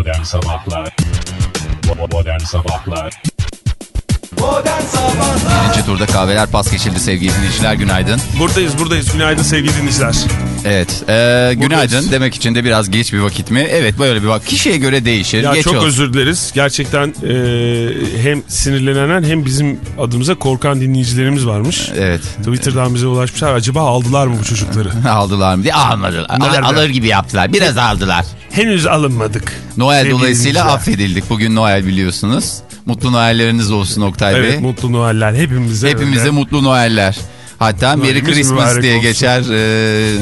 Modern Sabahlar Modern Sabahlar Modern Sabahlar Birinci turda kahveler pas geçildi sevgili dinleyiciler günaydın. Buradayız buradayız. Günaydın sevgili dinleyiciler. Evet e, günaydın demek için de biraz geç bir vakit mi? Evet böyle bir vakit. Kişiye göre değişir. Ya geç çok olsun. özür dileriz. Gerçekten e, hem sinirlenen hem bizim adımıza korkan dinleyicilerimiz varmış. Evet. Twitter'dan bize ulaşmışlar. Acaba aldılar mı bu çocukları? Aldılar mı diye almadılar. Nerede? alır gibi yaptılar. Biraz aldılar. Henüz alınmadık. Noel dolayısıyla affedildik. Bugün Noel biliyorsunuz. Mutlu Noelleriniz olsun Oktay Bey. Evet mutlu Noeller hepimize. Hepimize öyle. mutlu Noeller. Hatta Merry Christmas diye olsun. geçer e,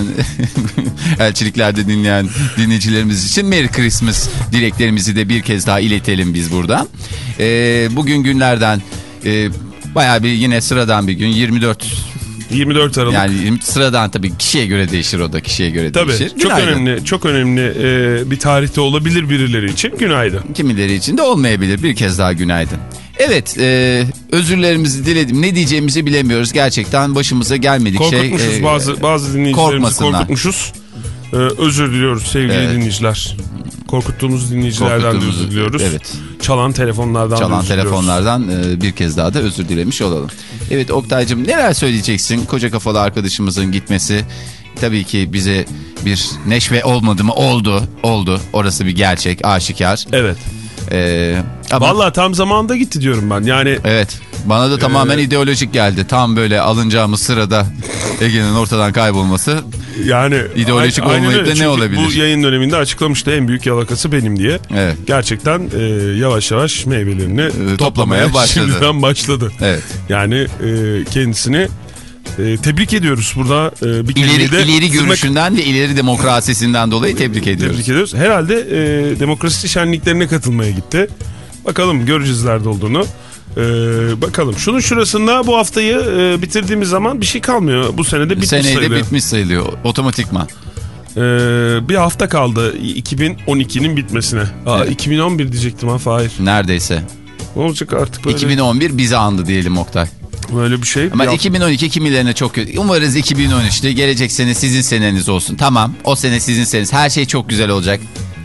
elçiliklerde dinleyen dinleyicilerimiz için Merry Christmas dileklerimizi de bir kez daha iletelim biz buradan. E, bugün günlerden e, bayağı bir yine sıradan bir gün 24 24 Aralık. yani sıradan tabii kişiye göre değişir o da kişiye göre Tabii değişir. çok Günaydın. önemli çok önemli e, bir tarihte olabilir birileri için günaydın. Kimileri için de olmayabilir. Bir kez daha günaydın. Evet, e, özürlerimizi diledim. Ne diyeceğimizi bilemiyoruz. Gerçekten başımıza gelmedik şey. Korkutmuşuz e, bazı bazı dinleyicilerimizi korkmasınlar. korkutmuşuz. E, özür diliyoruz sevgili Evet. dinleyiciler. Korkuttuğumuz dinleyicilerden de Korkuttuğumuz- özür diliyoruz. evet. Çalan telefonlardan da Çalan özür diliyoruz. telefonlardan e, bir kez daha da özür dilemiş olalım. Evet Oktay'cığım neler söyleyeceksin? Koca kafalı arkadaşımızın gitmesi tabii ki bize bir neşve olmadı mı? Oldu. Oldu. Orası bir gerçek, aşikar. Evet. E, ama Vallahi tam zamanında gitti diyorum ben. Yani Evet. Bana da tamamen ideolojik geldi. Tam böyle alınacağımız sırada Ege'nin ortadan kaybolması. yani İdeolojik olmayıp da ne olabilir? Bu yayın döneminde açıklamıştı en büyük yalakası benim diye. Evet. Gerçekten e, yavaş yavaş meyvelerini toplamaya toplamaya başladı. Şimdiden başladı. Evet. Yani e, kendisini e, tebrik ediyoruz burada. E, bir İleri, de ileri görüşünden ve ileri demokrasisinden dolayı tebrik ediyoruz. Tebrik ediyoruz. Herhalde e, demokrasi şenliklerine katılmaya gitti. Bakalım göreceğiz nerede olduğunu. E, bakalım. Şunun şurasında bu haftayı e, bitirdiğimiz zaman bir şey kalmıyor. Bu senede bitmiş Seneyi sayılıyor. bitmiş sayılıyor otomatikman. E, bir hafta kaldı 2012'nin bitmesine. Aa, Evet. 2011 diyecektim ha Fahir. Neredeyse. Ne olacak artık böyle, 2011 bizi andı diyelim Oktay. böyle bir şey. Ama Bir 2012 kimilerine çok kötü. Umarız 2013'te gelecek sene sizin seneniz olsun. Tamam o sene sizin seneniz. Her şey çok güzel olacak.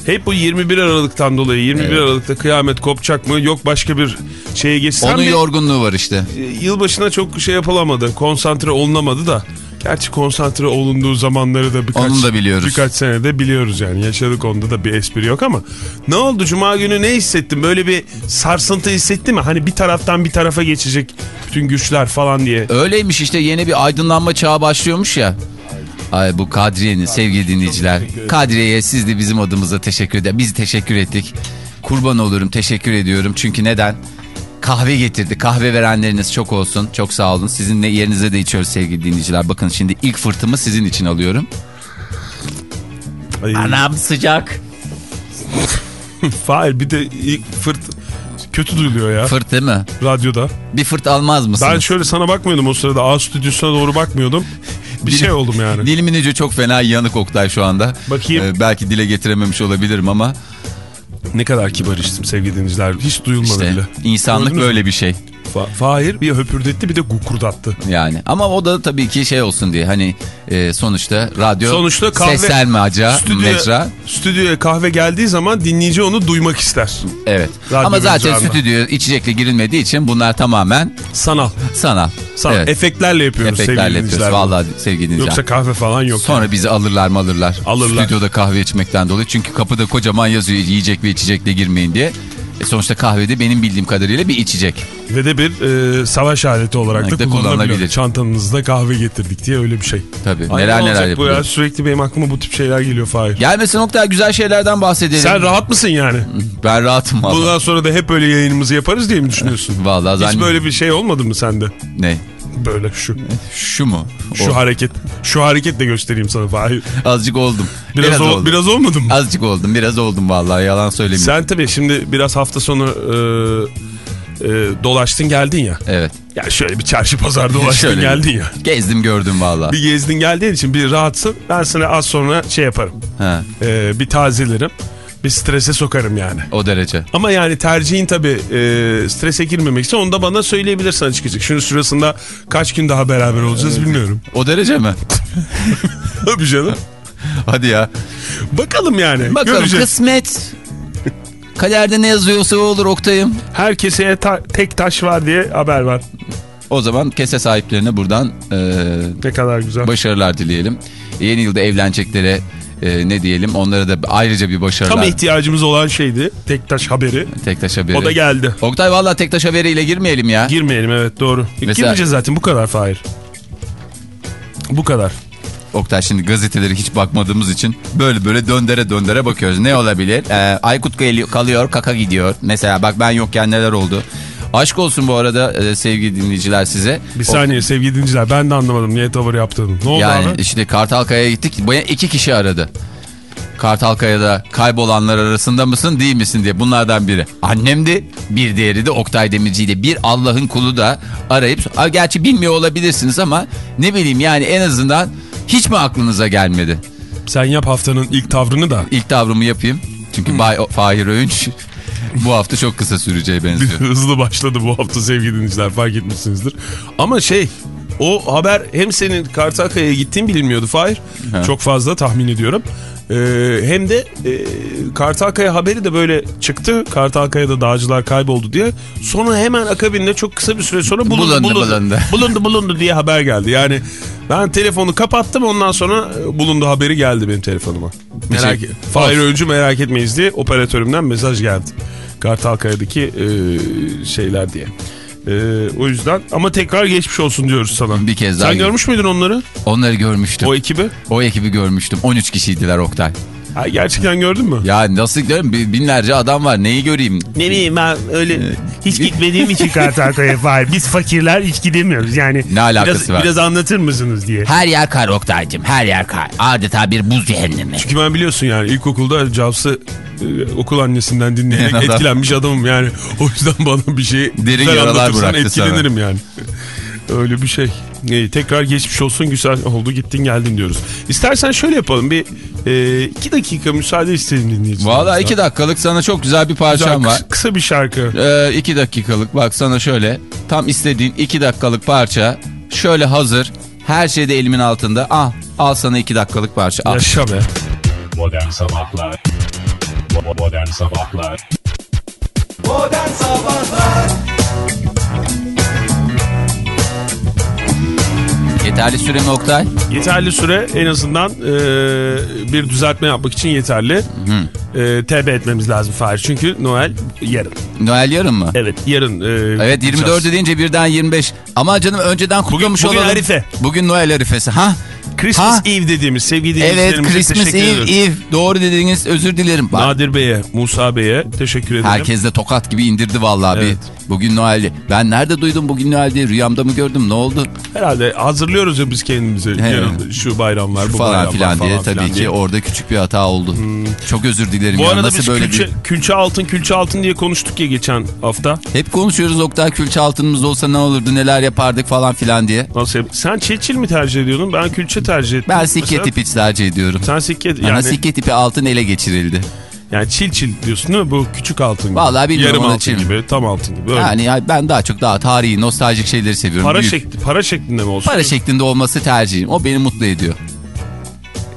Hep bu 21 Aralık'tan dolayı 21 Evet. Aralık'ta kıyamet kopacak mı? Yok başka bir şeye geçsem Onun de yorgunluğu var işte. e, yılbaşına çok şey yapılamadı. Konsantre olunamadı da. Gerçi konsantre olunduğu zamanları da birkaç, Onu da biliyoruz. birkaç senede biliyoruz yani. Yaşadık onda da bir espri yok ama. Ne oldu Cuma günü ne hissettin? Böyle bir sarsıntı hissettin mi? Hani bir taraftan bir tarafa geçecek bütün güçler falan diye. Öyleymiş işte yeni bir aydınlanma çağı başlıyormuş ya. Ay bu Kadriye'nin sevgili dinleyiciler. Kadriye'ye siz de bizim adımıza teşekkür eder. Biz teşekkür ettik. Kurban olurum teşekkür ediyorum. Çünkü neden? Kahve getirdi. Kahve verenleriniz çok olsun. Çok sağ olun. Sizinle yerinize de içiyoruz sevgili dinleyiciler. Bakın şimdi ilk fırtımı sizin için alıyorum. Ay, Anam sıcak. Fahir bir de ilk fırt kötü duyuluyor ya Fırt değil mi? radyoda. Bir fırt almaz mısınız? Ben şöyle sana bakmıyordum o sırada. A stüdyosuna doğru bakmıyordum. Bir şey oldum yani. Dilimin ucu çok fena yanık Oktay şu anda. Bakayım. Ee, belki dile getirememiş olabilirim ama Ne kadar kibar içtim sevgili dinleyiciler. Hiç duyulmadı işte bile. insanlık Gördünüz böyle bir şey. Fa- Fahir bir höpürdetti bir de gukurdattı. Yani ama o da tabii ki şey olsun diye hani e, sonuçta radyo Sonuçta kahve sesler maca stüdyoya, mecra stüdyoya kahve geldiği zaman dinleyici onu duymak ister. evet Radyo ama zaten stüdyo içecekle girilmediği için bunlar tamamen Sanal. sanal. Sanal. Evet. Efektlerle yapıyoruz Efektlerle yapıyoruz vallahi sevgili dinleyiciler. Yoksa kahve falan yok. Sonra bizi alırlar mı alırlar. Alırlar. Stüdyoda kahve içmekten dolayı. Çünkü kapıda kocaman yazıyor yiyecek ve içecekle girmeyin diye. E sonuçta kahvede benim bildiğim kadarıyla bir içecek. Ve de bir e, savaş aleti olarak da Da kullanılabilir. Çantanızda kahve getirdik diye öyle bir şey. Tabii Ay, neler ne neler bu ya? Sürekli benim aklıma bu tip şeyler geliyor Fahir. Gelmesin nokta güzel şeylerden bahsedelim. Sen rahat mısın yani? Ben rahatım valla. Bundan sonra da hep böyle yayınımızı yaparız diye mi düşünüyorsun? Vallahi Hiç zannet- böyle bir şey olmadı mı sende? Ne? Böyle şu. Şu mu? Şu O. hareket. Şu hareket de göstereyim sana Fahir. Azıcık oldum. Biraz, Biraz, o- oldum. biraz olmadı mı? Azıcık oldum. Biraz oldum vallahi yalan söylemeyeyim. Sen tabii şimdi biraz hafta sonu e, e, dolaştın geldin ya. Evet. Ya şöyle bir çarşı pazar dolaştın Şöyle geldin ya. Gezdim gördüm vallahi. Bir gezdin geldiğin için bir rahatsın. Ben sana az sonra şey yaparım. Ha, E, bir tazelerim. Bir strese sokarım yani. o derece. Ama yani tercihin tabii e, strese girmemekse onu da bana söyleyebilirsin açıkçası. Şunun sırasında kaç gün daha beraber olacağız bilmiyorum. O derece mi? Tabii canım. Hadi ya. Bakalım yani. Bakalım Göreceğiz. kısmet. Kaderde ne yazıyorsa o olur Oktay'ım. Her keseye ta- tek taş var diye haber var. O zaman kese sahiplerine buradan e, Ne kadar güzel. başarılar dileyelim. Yeni yılda evleneceklere e, ne diyelim onlara da ayrıca bir başarılar. Tam ihtiyacımız olan şeydi. Tek taş haberi. Tektaş haberi. O da geldi. Oktay valla Tektaş haberiyle girmeyelim ya. Girmeyelim evet doğru. Mesela- Girmeyeceğiz zaten bu kadar Fahir. Bu kadar. Oktay şimdi gazetelere hiç bakmadığımız için böyle böyle döndere döndere bakıyoruz. Ne olabilir? Ee, Aykut kalıyor kaka gidiyor. Mesela bak ben yokken neler oldu. Aşk olsun bu arada e, sevgili dinleyiciler size. Bir saniye sevgili dinleyiciler ben de anlamadım niye tavır yaptığını. Ne oldu Yani abi? işte Kartalkaya'ya gittik. Bu iki kişi aradı. Kartalkaya'da kaybolanlar arasında mısın değil misin diye bunlardan biri. Annemdi bir diğeri de Oktay Demirci'ydi. Bir Allah'ın kulu da arayıp "Aa, gerçi bilmiyor olabilirsiniz ama ne bileyim yani en azından hiç mi aklınıza gelmedi? Sen yap haftanın ilk tavrını da. İlk tavrımı yapayım. Çünkü Bay Fahir Öğünç bu hafta çok kısa süreceği benziyor. Hızlı başladı bu hafta sevgili dinleyiciler fark etmişsinizdir. Ama şey o haber hem senin Kartakaya'ya gittiğin bilinmiyordu Fahir. Çok fazla tahmin ediyorum. Ee, hem de e, Kartalkaya haberi de böyle çıktı. Kartalkaya'da dağcılar kayboldu diye. Sonra hemen akabinde çok kısa bir süre sonra bulundu Bulundu, bulundu, bulundu. bulundu, bulundu diye haber geldi. Yani ben telefonu kapattım ondan sonra e, bulundu haberi geldi benim telefonuma. Merak şey- Fahir Öncü merak etmeyiz diye operatörümden mesaj geldi. Kartalkaya'daki e, şeyler diye. E, o yüzden ama tekrar geçmiş olsun diyoruz sana. Bir kez daha Sen görmüş müydün onları? Onları görmüştüm. O O, ekibi? ekibi görmüştüm. 13 kişiydiler Oktay. Ha, gerçekten gördün mü? Ya nasıl giderim? Binlerce adam var. Neyi göreyim? Ne bileyim ben öyle hiç gitmediğim için Kartalkaya Fahir. Biz fakirler hiç gidemiyoruz yani. Ne alakası biraz, var? Biraz anlatır mısınız diye. Her yer kar Oktay'cım. Her yer kar. Adeta bir buz cehennemi. Çünkü ben biliyorsun yani ilkokulda Jaws'ı e, okul annesinden dinleyerek Adam. etkilenmiş adamım yani. O yüzden bana bir şey Derin yaralar anlatırsan bıraktı sana. etkilenirim yani. Öyle bir şey. İyi, tekrar geçmiş olsun güzel oldu gittin geldin diyoruz. İstersen şöyle yapalım bir e, iki dakika müsaade istedim dinleyicilerimize. Valla iki dakikalık sana çok güzel bir parçam Güzel, var. kısa, kısa bir şarkı. Ee, iki dakikalık bak sana şöyle tam istediğin iki dakikalık parça şöyle hazır her şey de elimin altında al al sana iki dakikalık parça al. Yaşa be. Modern Sabahlar Modern Sabahlar Modern Sabahlar Yeterli süre mi Oktay? Yeterli süre en azından e, bir düzeltme yapmak için yeterli. E, TB etmemiz lazım Fahir. Çünkü Noel yarın. Noel yarın mı? Evet yarın. e, Evet kutlayacağız. 24 deyince birden 25. Ama canım önceden kutlamış bugün olalım. Arife. Bugün Noel Arifesi. Ha? Christmas Ha? Eve dediğimiz sevgili Evet dinleyicilerimize Christmas teşekkür Eve. Eve. Doğru dediğiniz özür dilerim. Bak, Nadir Bey'e, Musa Bey'e teşekkür ederim. Herkes de tokat gibi indirdi vallahi Evet. bir. Bugün Noel. Ben nerede duydum bugün Noel diye? Rüyamda mı gördüm? Ne oldu? Herhalde hazırlıyoruz ya biz kendimizi. Yarın şu bayramlar, bu falan bayramlar filan diye falan tabii filan ki diye. Hmm. orada küçük bir hata oldu. Çok özür dilerim Bu ya. arada Nasıl biz böyle külçe, bir... külçe altın, külçe altın diye konuştuk ya geçen hafta. Hep konuşuyoruz Oktay külçe altınımız olsa ne olurdu neler yapardık falan filan diye. Nasıl yap- Sen çeçil mi tercih ediyordun? Ben külçe tercih ettim. Ben sikke tipi tercih ediyorum. Sen sikke Bana yani, sikke tipi altın ele geçirildi. Yani çil çil diyorsun değil mi? Bu küçük altın gibi. Vallahi bilmiyorum, Yarım altın çil. gibi, tam altın gibi. Öyle. Yani ya ben daha çok daha tarihi, nostaljik şeyleri seviyorum. para, Büyük. şekli, para şeklinde mi olsun? Para şeklinde olması tercihim. O beni mutlu ediyor.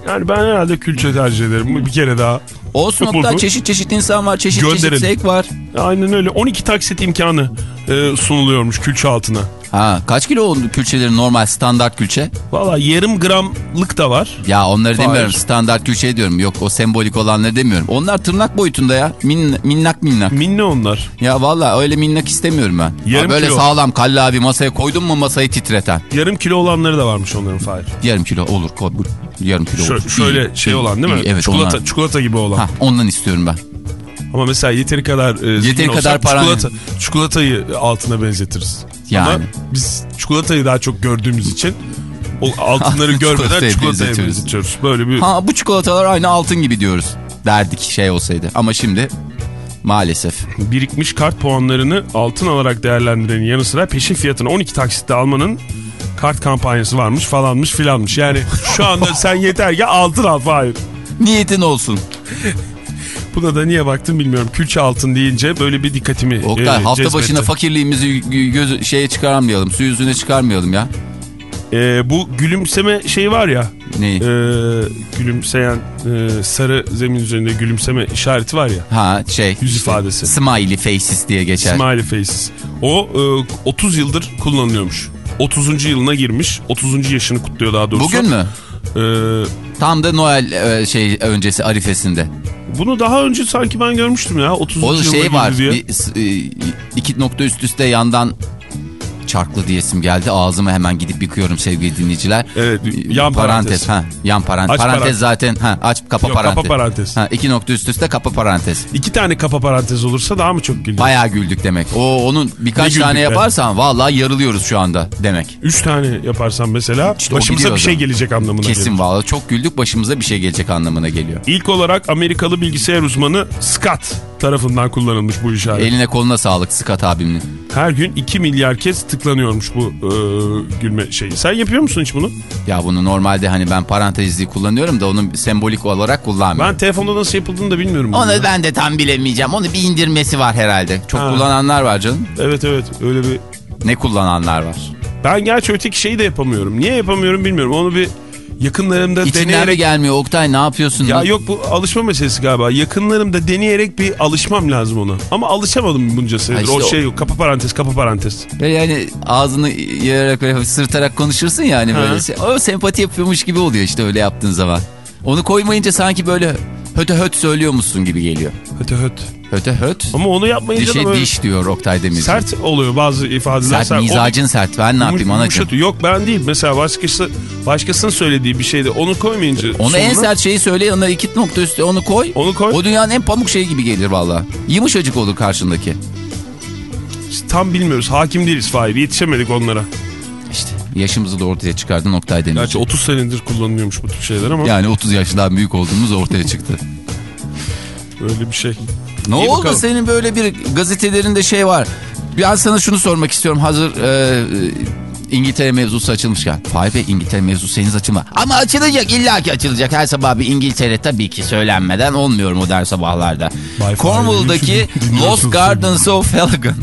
Yani ben herhalde külçe tercih ederim bir kere daha. Olsun. Oktay çeşit çeşit insan var, çeşit çeşit Gönderelim. zevk var. Aynen öyle. 12 taksit imkanı e, sunuluyormuş külçe altına. Ha, kaç kilo oldu külçelerin normal standart külçe? Valla yarım gramlık da var. Ya onları Hayır. demiyorum standart külçe diyorum. Yok o sembolik olanları demiyorum. Onlar tırnak boyutunda ya. Min, minnak minnak. Minne onlar. Ya valla öyle minnak istemiyorum ben. Yarım Ha, böyle kilo. sağlam kallavi masaya koydun mu masayı titreten. Yarım kilo olanları da varmış onların Fahir. Yarım kilo olur. Yarım kilo Şö- olur. şöyle İyi, şey iyi, olan değil mi? iyi. Evet çikolata, onlar. çikolata gibi olan. Ha, ondan istiyorum ben. Ama mesela yeteri kadar e, Yeteri olsak kadar paran- çikolata, çikolatayı altına benzetiriz. Yani. Ama biz çikolatayı daha çok gördüğümüz için o altınları görmeden Çikolataya çikolataya benzetiyoruz. benzetiyoruz. Böyle bir Ha bu çikolatalar aynı altın gibi diyoruz. Derdik şey olsaydı. Ama şimdi maalesef. birikmiş kart puanlarını altın alarak değerlendirenin yanı sıra peşin fiyatını 12 taksitte almanın kart kampanyası varmış falanmış filanmış. Yani şu anda sen yeter ki altın al Fahir. Niyetin olsun. Buna da niye baktım bilmiyorum. Külçe altın deyince böyle bir dikkatimi Oktay e, hafta cezbetti. başına fakirliğimizi gö- göz, şeye çıkarmayalım. Su yüzüne çıkarmayalım ya. Ee, bu gülümseme şeyi var ya. Neyi? ee, gülümseyen ee, sarı zemin üzerinde gülümseme işareti var ya. Ha şey. Yüz ifadesi. Smiley faces diye geçer. Smiley faces. O ee, 30 yıldır kullanılıyormuş. 30. yılına girmiş. 30. yaşını kutluyor daha doğrusu. Bugün mü? Ee, Tam da Noel e, şey öncesi arifesinde. Bunu daha önce sanki ben görmüştüm ya. 30. O yılına şey var. Bir, e, iki nokta üst üste yandan çarklı diyesim geldi. Ağzımı hemen gidip yıkıyorum sevgili dinleyiciler. Evet, yan parantez. Ha, yan parantez. Aç parantez parantez. zaten. Ha, aç kapa Yok, kapa parantez. parantez. Ha, iki nokta üst üste kapa parantez. İki tane kapa parantez olursa daha mı çok güldü? Bayağı güldük demek. O onun birkaç Ne tane yaparsan vallahi yarılıyoruz şu anda demek. Üç tane yaparsan mesela İşte başımıza bir şey gelecek anlamına Kesin gelir. vallahi çok güldük başımıza bir şey gelecek anlamına geliyor. İlk olarak Amerikalı bilgisayar uzmanı Scott tarafından kullanılmış bu işaret. Eline koluna sağlık Scott abimin. Her gün 2 milyar kez tıklanıyormuş bu e, gülme şeyi. Sen yapıyor musun hiç bunu? Ya bunu normalde hani ben parantezliği kullanıyorum da onun sembolik olarak kullanmıyorum. Ben telefonda nasıl yapıldığını da bilmiyorum. Onu ya. ben de tam bilemeyeceğim. Onu bir indirmesi var herhalde. Çok Ha. kullananlar var canım. Evet evet öyle bir... Ne kullananlar var. Ben gerçi öteki şeyi de yapamıyorum. Niye yapamıyorum bilmiyorum. Onu bir yakınlarımda İçinden mi deneyerek... gelmiyor Oktay ne yapıyorsun? Ya yok bu alışma meselesi galiba. Yakınlarımda deneyerek bir alışmam lazım ona. Ama alışamadım bunca senedir. İşte o şey yok. Kapa parantez, kapa parantez. Böyle yani ağzını yararak böyle sırtarak konuşursun ya hani Ha. böyle. O sempati yapıyormuş gibi oluyor işte öyle yaptığın zaman. Onu koymayınca sanki böyle höte höt söylüyormuşsun gibi geliyor. Höte höt. Höte höt. Ama onu yapmayınca Dişe da böyle diş diyor Oktay Demirci. sert oluyor bazı ifadeler. Sert, mizacın sert. Ben ne yapayım anacığım? Yok ben değil. Mesela başkası başkasının söylediği bir şeyde onu koymayınca Onu en sonuna- sert şeyi söyle yanına iki nokta üstü onu koy. Onu koy. O dünyanın en pamuk şeyi gibi gelir valla. Yumuşacık olur karşındaki. tam bilmiyoruz. Hakim değiliz Fahir. Yetişemedik onlara. İşte yaşımızı da ortaya çıkardı Oktay Demirci. Gerçi 30 senedir kullanılıyormuş bu tür şeyler ama Yani 30 yaşından büyük olduğumuz ortaya çıktı. öyle bir şey. Ne İyi oldu bakalım. senin böyle bir gazetelerinde şey var. Ben sana şunu sormak istiyorum hazır e, İngiltere mevzusu açılmışken. Fahir Bey İngiltere mevzusu henüz açılma. Ama açılacak illaki açılacak. Her sabah bir İngiltere tabii ki söylenmeden olmuyor modern sabahlarda. Fahir, Cornwall'daki Lost Gardens of Heligan.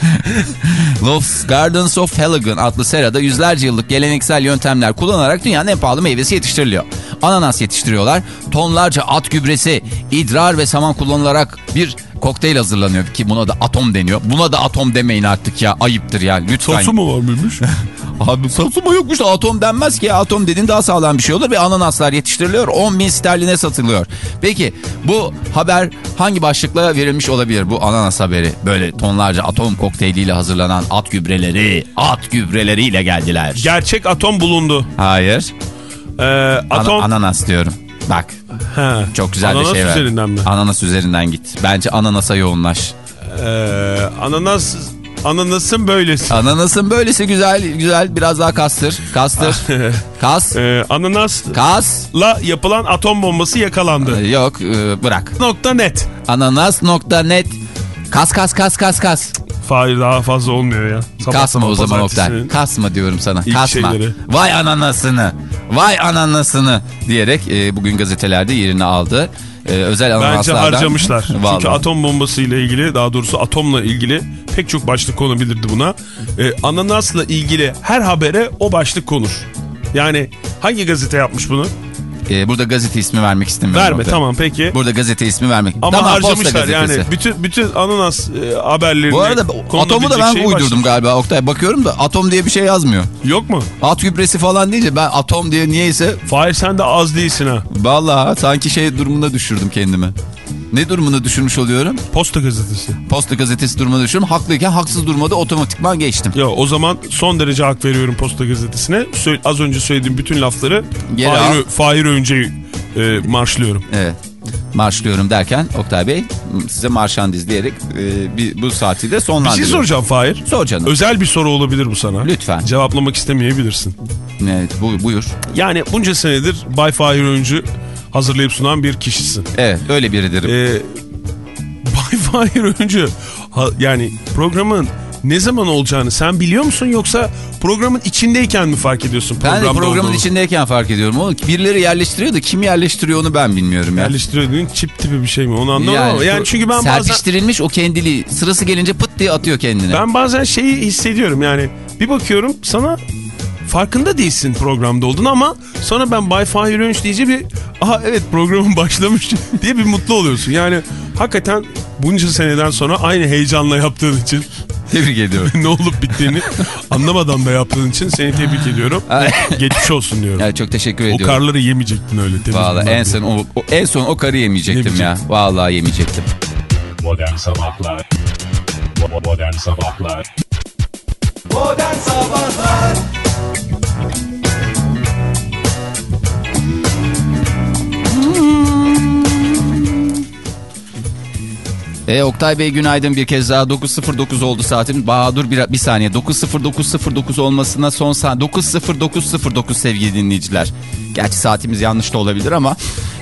Lost Gardens of Heligan adlı serada yüzlerce yıllık geleneksel yöntemler kullanarak dünyanın en pahalı meyvesi yetiştiriliyor. Ananas yetiştiriyorlar. Tonlarca at gübresi, idrar ve saman kullanılarak bir kokteyl hazırlanıyor ki buna da atom deniyor. Buna da atom demeyin artık ya ayıptır ya lütfen. Sosu mu var mıymış? Abi satı mı yokmuş da atom denmez ki. Atom dediğin daha sağlam bir şey olur ve ananaslar yetiştiriliyor. 10 bin sterline satılıyor. Peki bu haber hangi başlıkla verilmiş olabilir bu ananas haberi? Böyle tonlarca atom kokteyliyle hazırlanan at gübreleri, at gübreleriyle geldiler. Gerçek atom bulundu. Hayır. Ee, atom... ananas diyorum. Bak He. çok güzel Ananas bir şey var. üzerinden mi? Ananas üzerinden git. Bence ananasa yoğunlaş. Ee, ananas... Ananasın böylesi. Ananasın böylesi güzel güzel biraz daha kastır. Kastır. Kas. Ee, ananasla Kas. yapılan atom bombası yakalandı. Yok e, bırak. Nokta net. Ananas.net Kas kas kas kas kas. Fahir daha fazla olmuyor ya. Sabah Kasma sabah o zaman Oktay. Kasma diyorum sana. ilk Kasma. şeyleri. Vay ananasını. Vay ananasını diyerek e, bugün gazetelerde yerini aldı. E, özel Bence ananaslardan. harcamışlar. Vallahi. Çünkü atom bombası ile ilgili daha doğrusu atomla ilgili pek çok başlık konabilirdi buna. Ee, ananasla ilgili her habere o başlık konur. Yani hangi gazete yapmış bunu? E, burada gazete ismi vermek istemiyorum. Verme Oktay. tamam peki. Burada gazete ismi vermek. Ama tamam, harcamışlar yani bütün bütün ananas e, haberlerini. Bu arada atomu da ben uydurdum başlık- galiba Oktay. Bakıyorum da atom diye bir şey yazmıyor. Yok mu? At gübresi falan deyince ben atom diye niyeyse Fahir sen de az değilsin ha. vallahi sanki şey durumuna düşürdüm kendimi. Ne durumuna düşürmüş oluyorum? Posta gazetesi. Posta gazetesi durumuna düşüyorum. Haklıyken haksız durumda otomatikman geçtim. Ya o zaman son derece hak veriyorum Posta gazetesine. Sö- az önce söylediğim bütün lafları Geri Fahir, Fahir Önce'yi e, marşlıyorum. Evet. Marşlıyorum derken Oktay Bey size marşandiz diyerek e, bir, bu saati de Bir şey sonlandırıyorum. soracağım Fahir. Sor canım. Özel bir soru olabilir bu sana. Lütfen. Cevaplamak istemeyebilirsin. Evet, bu, buyur. Yani bunca senedir Bay Fahir Öncü hazırlayıp sunan bir kişisin. Evet öyle biridir. Ee, Bay Fahir Öncü ha- yani programın ne zaman olacağını sen biliyor musun yoksa programın içindeyken mi fark ediyorsun? ben de programın olduğunu? içindeyken fark ediyorum. Onu birileri yerleştiriyor da kim yerleştiriyor onu ben bilmiyorum ya. Yerleştiriyor dediğin çip tipi bir şey mi onu anlamam ama yani bu çünkü ben bazen serpiştirilmiş o kendiliği sırası gelince pıt diye atıyor kendini. ben bazen şeyi hissediyorum yani bir bakıyorum sana farkında değilsin programda olduğunu ama sonra ben Bay Fahir Önç deyince bir aha evet programın başlamış diye bir mutlu oluyorsun. Yani hakikaten bunca seneden sonra aynı heyecanla yaptığın için Tebrik ediyorum. ne olup bittiğini anlamadan da yaptığın için seni tebrik ediyorum. Geçmiş olsun diyorum. Yani çok teşekkür o ediyorum. karları yemeyecektin öyle. Vallahi en son o, o- en son o karı yemeyecektim ya. Vallahi yemeyecektim. Modern Sabahlar Modern Sabahlar Modern Sabahlar E, Oktay Bey günaydın bir kez daha 9.09 oldu saatim. Bahadır bir, bir saniye 9.09.09 olmasına son saat 9.09.09 sevgili dinleyiciler. Gerçi saatimiz yanlış da olabilir ama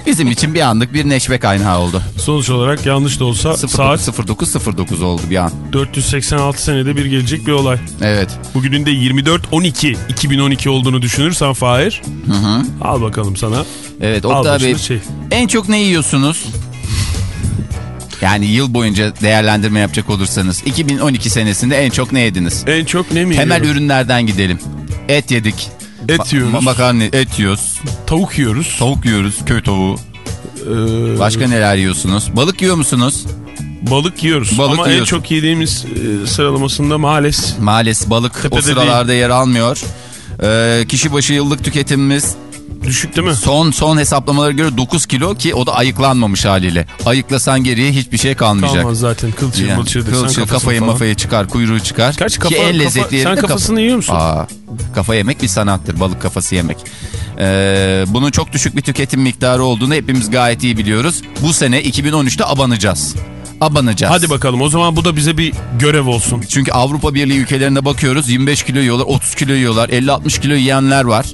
bizim için bir anlık bir neşve kaynağı oldu. Sonuç olarak yanlış da olsa saat 09.09.09 oldu bir an. 486 senede bir gelecek bir olay. Evet. Bugünün de 24-12 2012 olduğunu düşünürsen Fahir. Al bakalım sana. Evet Oktay Bey şey. en çok ne yiyorsunuz? Yani yıl boyunca değerlendirme yapacak olursanız 2012 senesinde en çok ne yediniz? En çok ne mi Temel yiyorum? ürünlerden gidelim. Et yedik. Et yiyoruz. ma- makarna, et yiyoruz. Tavuk yiyoruz. Tavuk yiyoruz, köy tavuğu. Ee, Başka neler yiyorsunuz? Balık yiyor musunuz? balık yiyoruz. Balık Ama en yiyorsun. çok yediğimiz e, sıralamasında maalesef Maalesef balık Tepede o sıralarda yer almıyor. Ee, kişi başı yıllık tüketimimiz düşük değil mi? son son hesaplamalara göre 9 kilo ki o da ayıklanmamış haliyle. Ayıklasan geriye hiçbir şey kalmayacak. Kalmaz zaten kılçır Yani mılçır desen kafasını kafayı falan. mafayı çıkar, kuyruğu çıkar. Kaç kafa, Ki en kafa- lezzetli yeri sen kafasını kafa. yiyor musun? Aa, kafa yemek bir sanattır. Balık kafası yemek. Ee, bunun çok düşük bir tüketim miktarı olduğunu hepimiz gayet iyi biliyoruz. Bu sene 2013'te abanacağız. Abanacağız. Hadi bakalım o zaman bu da bize bir görev olsun. Çünkü Avrupa Birliği ülkelerine bakıyoruz 25 kilo yiyorlar 30 kilo yiyorlar 50-60 kilo yiyenler var.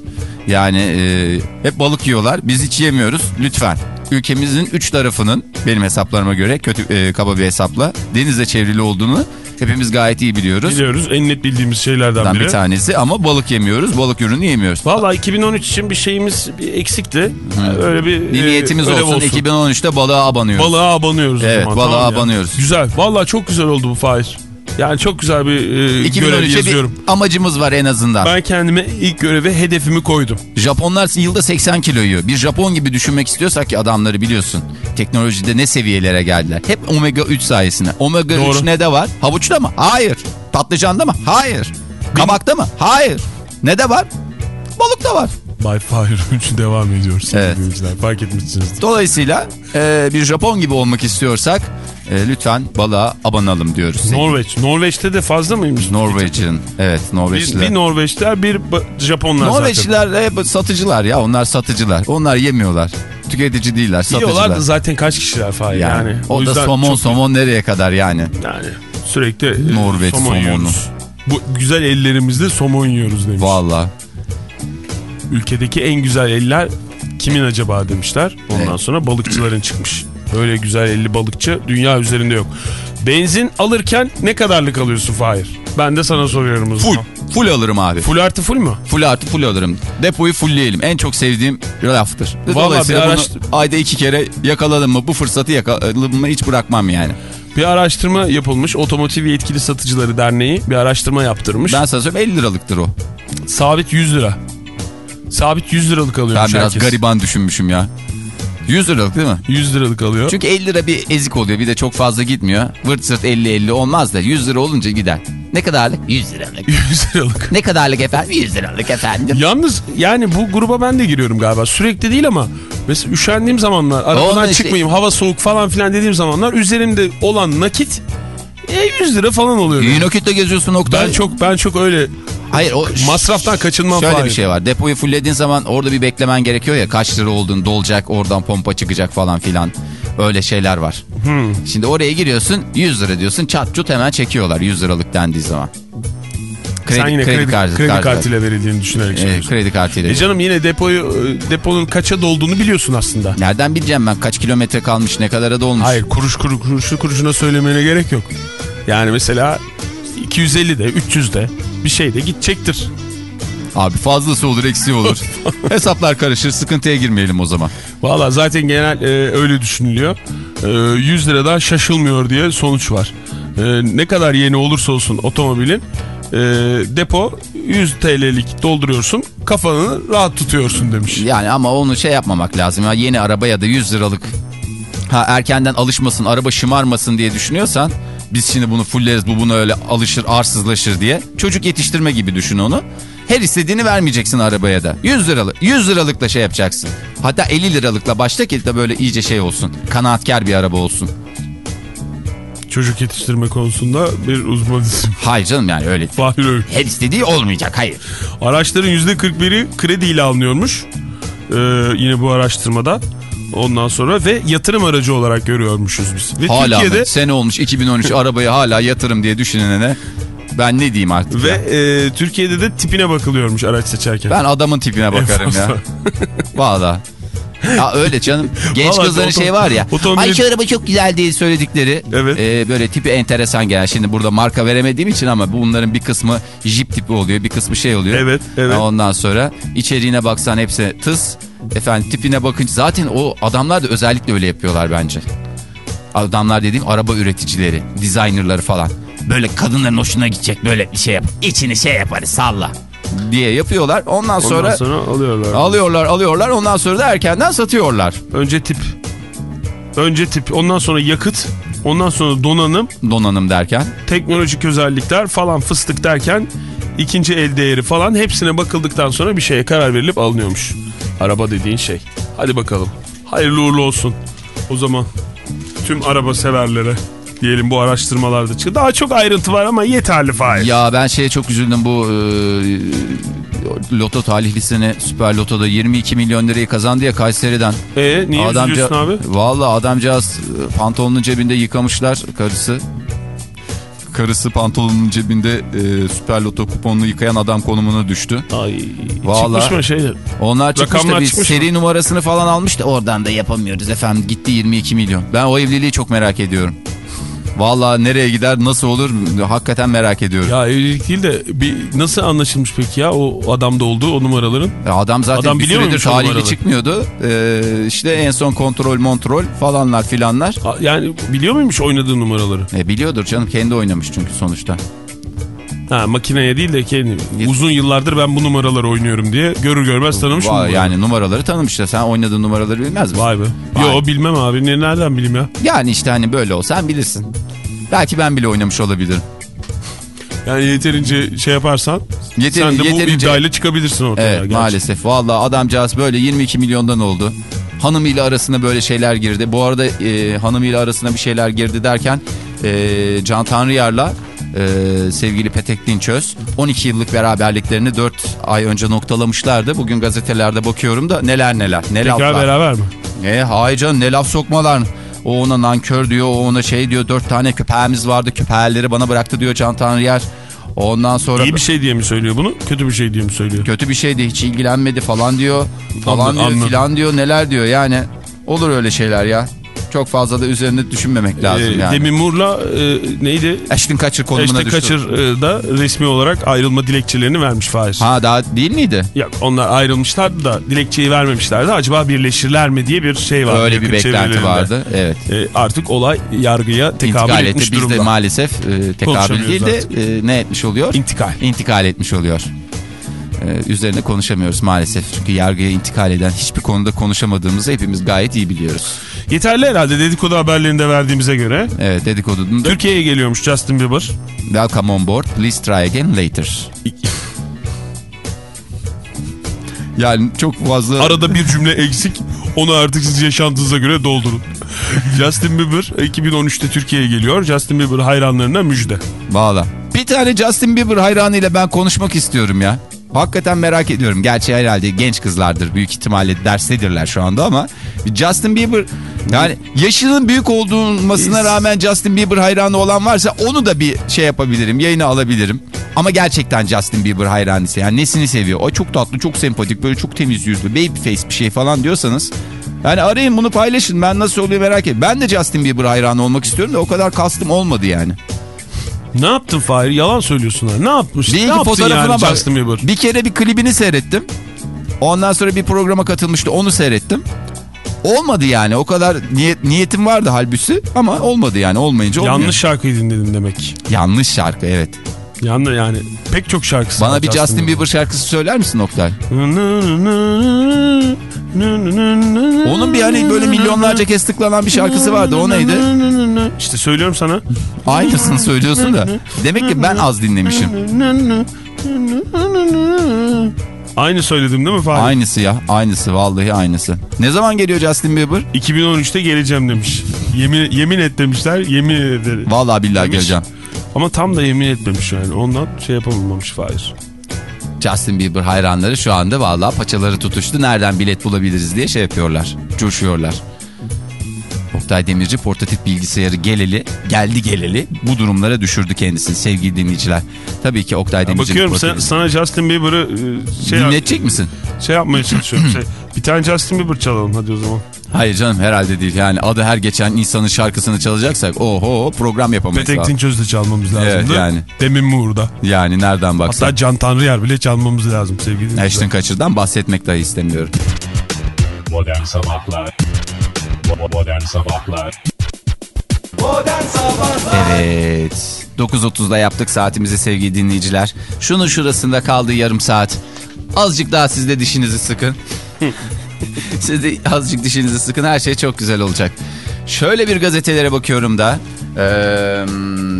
Yani e, hep balık yiyorlar biz hiç yemiyoruz lütfen. Ülkemizin 3 tarafının benim hesaplarıma göre kötü e, kaba bir hesapla denizle çevrili olduğunu hepimiz gayet iyi biliyoruz. Biliyoruz en net bildiğimiz şeylerden Bundan biri. bir tanesi ama balık yemiyoruz balık ürünü yemiyoruz. Valla 2013 için bir şeyimiz bir eksikti. Öyle bir, Bir e, niyetimiz ödev olsun, 2013'te balığa abanıyoruz. Balığa abanıyoruz Evet, zaman. balığa tamam abanıyoruz. Güzel. Valla çok güzel oldu bu Fahir. Yani çok güzel bir e, görev 2013'e bir yazıyorum. amacımız var en azından. Ben kendime ilk göreve hedefimi koydum. Japonlar yılda 80 kilo yiyor. Bir Japon gibi düşünmek istiyorsak ki adamları biliyorsun. Teknolojide ne seviyelere geldiler. Hep omega 3 sayesinde. Omega Doğru. 3 ne de var? Havuçta mı? Hayır. Patlıcanda mı? Hayır. Kabakta mı? Hayır. Ne de var? Balıkta var. Bay Fahir için devam ediyoruz. Evet. Fark etmişsiniz. Dolayısıyla e, bir Japon gibi olmak istiyorsak e, lütfen balığa abanalım diyoruz. Norveç. Norveç'te de fazla mıymış? Norveç'in. Evet Bir, Norveçliler. bir Norveçler bir Japonlar zaten. Norveçliler hep satıcılar ya. Onlar satıcılar. Onlar yemiyorlar. Tüketici değiller. Satıcılar. Yiyorlar da zaten kaç kişiler Fahir yani. Yani, o da yüzden somon çok- somon nereye kadar yani? Yani sürekli e, Norveç somon somonu. yiyoruz. Bu güzel ellerimizde somon yiyoruz demiş. Valla. Ülkedeki en güzel eller kimin acaba demişler. Ondan Evet. sonra balıkçıların çıkmış. Böyle güzel elli balıkçı dünya üzerinde yok. Benzin alırken ne kadarlık alıyorsun Fahir? Ben de sana soruyorum o Full. zaman. Full alırım abi. Full. Full artı full mu? artı full alırım. Depoyu fullleyelim. En çok sevdiğim laftır. Dolayısıyla bir bunu ayda iki kere yakaladım mı bu fırsatı yakaladım mı hiç bırakmam yani. Bir araştırma yapılmış. Otomotiv Yetkili Satıcıları Derneği bir araştırma yaptırmış. Ben sana söyleyeyim 50 liralıktır o. Sabit 100 lira. Sabit 100 liralık Ben alıyormuş biraz herkes. gariban düşünmüşüm ya. 100 liralık değil mi? 100 liralık alıyor. Çünkü 50 lira bir ezik oluyor. Bir de çok fazla gitmiyor. Vırt zırt 50-50 olmaz da 100 lira olunca gider. Ne kadarlık? 100 liralık. 100 liralık. ne kadarlık efendim? 100 liralık efendim. Yalnız yani bu gruba ben de giriyorum galiba. Sürekli değil ama mesela üşendiğim zamanlar arabadan işte. çıkmayayım hava soğuk falan filan dediğim zamanlar üzerimde olan nakit e, 100 lira falan oluyor. İyi nakitle geziyorsun Oktay. Ben çok ben çok öyle Hayır o masraftan kaçınmam Şöyle falan. bir şey var. Depoyu fullediğin zaman orada bir beklemen gerekiyor ya. Kaç lira olduğunu dolacak oradan pompa çıkacak falan filan. Öyle şeyler var. Hmm. Şimdi oraya giriyorsun 100 lira diyorsun çat çut hemen çekiyorlar 100 liralık dendiği zaman. Kredi, Sen yine kredi, kartı- kredi kartı- kartıyla verildiğini düşünerek söylüyorsun. kredi kartıyla. E canım yine depoyu e, deponun kaça dolduğunu biliyorsun aslında. Nereden bileceğim ben kaç kilometre kalmış ne kadara dolmuş. Hayır kuruş kuru kuruşu kuruşuna söylemene gerek yok. Yani mesela 250 de 300 de bir şey de gidecektir. Abi fazlası olur eksiği olur. Hesaplar karışır sıkıntıya girmeyelim o zaman. Valla zaten genel e, öyle düşünülüyor. E, 100 liradan şaşılmıyor diye sonuç var. E, ne kadar yeni olursa olsun otomobilin e, depo 100 TL'lik dolduruyorsun kafanı rahat tutuyorsun demiş. Yani ama onu şey yapmamak lazım. Ya yeni araba ya da 100 liralık ha erkenden alışmasın, araba şımarmasın diye düşünüyorsan biz şimdi bunu fulleriz bu buna öyle alışır, arsızlaşır diye. Çocuk yetiştirme gibi düşün onu. Her istediğini vermeyeceksin arabaya da. 100 liralık. 100 liralıkla şey yapacaksın. Hatta 50 liralıkla başla ki de böyle iyice şey olsun. Kanaatkar bir araba olsun. Çocuk yetiştirme konusunda bir uzman isim. Hayır canım yani öyle. Fahir Öğünç. Her istediği olmayacak hayır. Araçların %41'i krediyle alınıyormuş. Ee, yine bu araştırmada. Ondan sonra ve yatırım aracı olarak görüyormuşuz biz. Ve Hala Türkiye'de mı? Sene olmuş 2013 arabayı hala yatırım diye düşünene ben ne diyeyim artık ve ya? e, Türkiye'de de tipine bakılıyormuş araç seçerken. Ben adamın tipine bakarım ya. Valla. Ya öyle canım. Genç Vallahi kızların şey var ya. otomobil- Ay şu araba çok güzel diye söyledikleri. Evet. e, böyle tipi enteresan gelen. Şimdi burada marka veremediğim için ama bunların bir kısmı jip tipi oluyor. Bir kısmı şey oluyor. Evet, evet. Ondan sonra içeriğine baksan hepsi tıs. Efendim tipine bakınca zaten o adamlar da özellikle öyle yapıyorlar bence. Adamlar dediğim araba üreticileri, designerları falan. Böyle kadınların hoşuna gidecek böyle bir şey yap. İçini şey yaparız salla diye yapıyorlar. Ondan sonra, Ondan sonra alıyorlar. alıyorlar alıyorlar ondan sonra da erkenden satıyorlar. Önce tip. Önce tip. Ondan sonra yakıt. Ondan sonra donanım. Donanım derken. Teknolojik özellikler falan fıstık derken ikinci el değeri falan hepsine bakıldıktan sonra bir şeye karar verilip alınıyormuş. Araba dediğin şey. Hadi bakalım. Hayırlı uğurlu olsun. O zaman tüm araba severlere diyelim bu araştırmalarda çıktı. Daha çok ayrıntı var ama yeterli Fahir. Ya ben şeye çok üzüldüm bu e, loto talihlisine Süper Loto'da 22 milyon lirayı kazandı ya Kayseri'den. E niye üzülüyorsun abi? Valla adamcağız e, pantolonun cebinde yıkamışlar karısı. Karısı pantolonun cebinde e, Süper Loto kuponunu yıkayan adam konumuna düştü. Ay, Vallahi. Çıkmış mı şey? Onlar çıkmış Rakamlar bir çıkmış seri numarasını falan almış da oradan da yapamıyoruz efendim. Gitti 22 milyon. Ben o evliliği çok merak ediyorum. Valla nereye gider nasıl olur hakikaten merak ediyorum. Ya evlilik değil de bir nasıl anlaşılmış peki ya o adamda olduğu o numaraların? Ya Adam zaten Adam bir süredir talihli çıkmıyordu. Ee, işte en son kontrol montrol falanlar filanlar. Yani biliyor muymuş oynadığı numaraları? E, biliyordur canım kendi oynamış çünkü sonuçta. Ha makineye değil de kendi. Uzun yıllardır ben bu numaraları oynuyorum diye görür görmez tanımış mı? Yani numaraları tanımış da sen oynadığın numaraları bilmez misin? Vay be. Vay. Yo bilmem abi. Ne, nereden bileyim ya? Yani işte hani böyle olsan bilirsin. Belki ben bile oynamış olabilirim. Yani yeterince şey yaparsan Yeter- sen de bu yeterince- iddiayla çıkabilirsin ortaya. Evet gerçi. maalesef. Vallahi adamcağız böyle 22 milyondan oldu. Hanımıyla arasına böyle şeyler girdi. Bu arada e, hanımıyla arasına bir şeyler girdi derken e, Can Tanrıyar'la e, sevgili Petek Dinçöz 12 yıllık beraberliklerini 4 ay önce noktalamışlardı. Bugün gazetelerde bakıyorum da neler neler. Ne Tekrar laflar. beraber mi? E, hayır canım ne laf sokmalar. O ona nankör diyor, o ona şey diyor. Dört tane köpeğimiz vardı, köpeğleri bana bıraktı diyor Can Tanrıyer. Ondan sonra... İyi bir şey diye mi söylüyor bunu? Kötü bir şey diye mi söylüyor? kötü bir şeydi hiç ilgilenmedi falan diyor. Falan Anladım, diyor anladım. filan diyor neler diyor yani. Olur öyle şeyler ya. Çok fazla da üzerine düşünmemek lazım Ee, yani. Demi Moore'la e, neydi? Ashton Kutcher konumuna Ashton düştü. Kutcher e, da resmi olarak ayrılma dilekçelerini vermiş Fahir. Ha daha değil miydi? Ya onlar ayrılmışlardı da dilekçeyi vermemişlerdi. Acaba birleşirler mi diye bir şey var. Öyle bir beklenti vardı. Evet. E, artık olay yargıya tekabül İntikal etti. etmiş Biz durumda. de maalesef e, tekabül değil de e, ne etmiş oluyor? İntikal. İntikal etmiş oluyor. Ee, üzerine konuşamıyoruz maalesef. Çünkü yargıya intikal eden hiçbir konuda konuşamadığımızı hepimiz gayet iyi biliyoruz. Yeterli herhalde dedikodu haberlerini de verdiğimize göre. Evet dedikodunun da Türkiye'ye geliyormuş Justin Bieber. welcome on board please try again later. Yani çok fazla... Arada bir cümle eksik. Onu artık siz yaşantınıza göre doldurun. Justin Bieber 2013'te Türkiye'ye geliyor. Justin Bieber hayranlarına müjde. Bağla. Bir tane Justin Bieber hayranıyla ben konuşmak istiyorum ya. Hakikaten merak ediyorum. Gerçi herhalde genç kızlardır. Büyük ihtimalle derstedirler şu anda ama Justin Bieber yani yaşının büyük olmasına rağmen Justin Bieber hayranı olan varsa onu da bir şey yapabilirim. Yayına alabilirim. Ama gerçekten Justin Bieber hayranıysa yani nesini seviyor? O çok tatlı, çok sempatik, böyle çok temiz yüzlü, baby face bir şey falan diyorsanız yani arayın bunu paylaşın. Ben nasıl oluyor merak ediyorum. Ben de Justin Bieber hayranı olmak istiyorum da o kadar kastım olmadı yani. Ne yaptın Fahir? Yalan söylüyorsun ha. Ne yapmış? Bir ne yaptın fotoğrafına yani bak. Justin Bieber? Bir kere bir klibini seyrettim. Ondan sonra bir programa katılmıştı onu seyrettim. Olmadı yani o kadar niyet, niyetim vardı halbuki ama olmadı yani olmayınca olmuyor. Yanlış şarkıyı dinledin demek. Yanlış şarkı evet. Yandı yani pek çok şarkısı Bana var bir Justin Bieber şarkısı söyler misin Oktay? Onun bir hani böyle milyonlarca kez tıklanan bir şarkısı vardı. O neydi? İşte söylüyorum sana. Aynısını söylüyorsun da. Demek ki ben az dinlemişim. Aynı söyledim değil mi Fahri? Aynısı ya. Aynısı. Vallahi aynısı. Ne zaman geliyor Justin Bieber? 2013'te geleceğim demiş. Yemin, yemin et demişler. Yemin ederim. Vallahi billahi Demiş. geleceğim. Ama tam da yemin etmemiş yani. Ondan şey yapamamış Fahir. Justin Bieber hayranları şu anda vallahi paçaları tutuştu. Nereden bilet bulabiliriz diye şey yapıyorlar. Coşuyorlar. Oktay Demirci portatif bilgisayarı geleli, geldi geleli bu durumlara düşürdü kendisini sevgili dinleyiciler. Tabii ki Oktay Demirci'nin Bakıyorum sen, sana Justin Bieber'ı e, şey, Dinletecek misin? şey yapmaya çalışıyorum. şey, bir tane Justin Bieber çalalım hadi o zaman. Hayır canım herhalde değil. Yani adı her geçen insanın şarkısını çalacaksak oho program yapamayız. Petek abi. Dinçöz'ü de çalmamız lazımdı. Evet, yani. Demin Muğur'da. Yani nereden baksan. Hatta Can Tanrıyer bile çalmamız lazım sevgili dinleyiciler. Ashton Kutcher'dan bahsetmek dahi istemiyorum. Modern Sabahlar Modern Sabahlar Modern Sabahlar Evet. 9.30'da yaptık saatimizi sevgili dinleyiciler. Şunun şurasında kaldı yarım saat. Azıcık daha siz de dişinizi sıkın. siz de azıcık dişinizi sıkın her şey çok güzel olacak. Şöyle bir gazetelere bakıyorum da eee,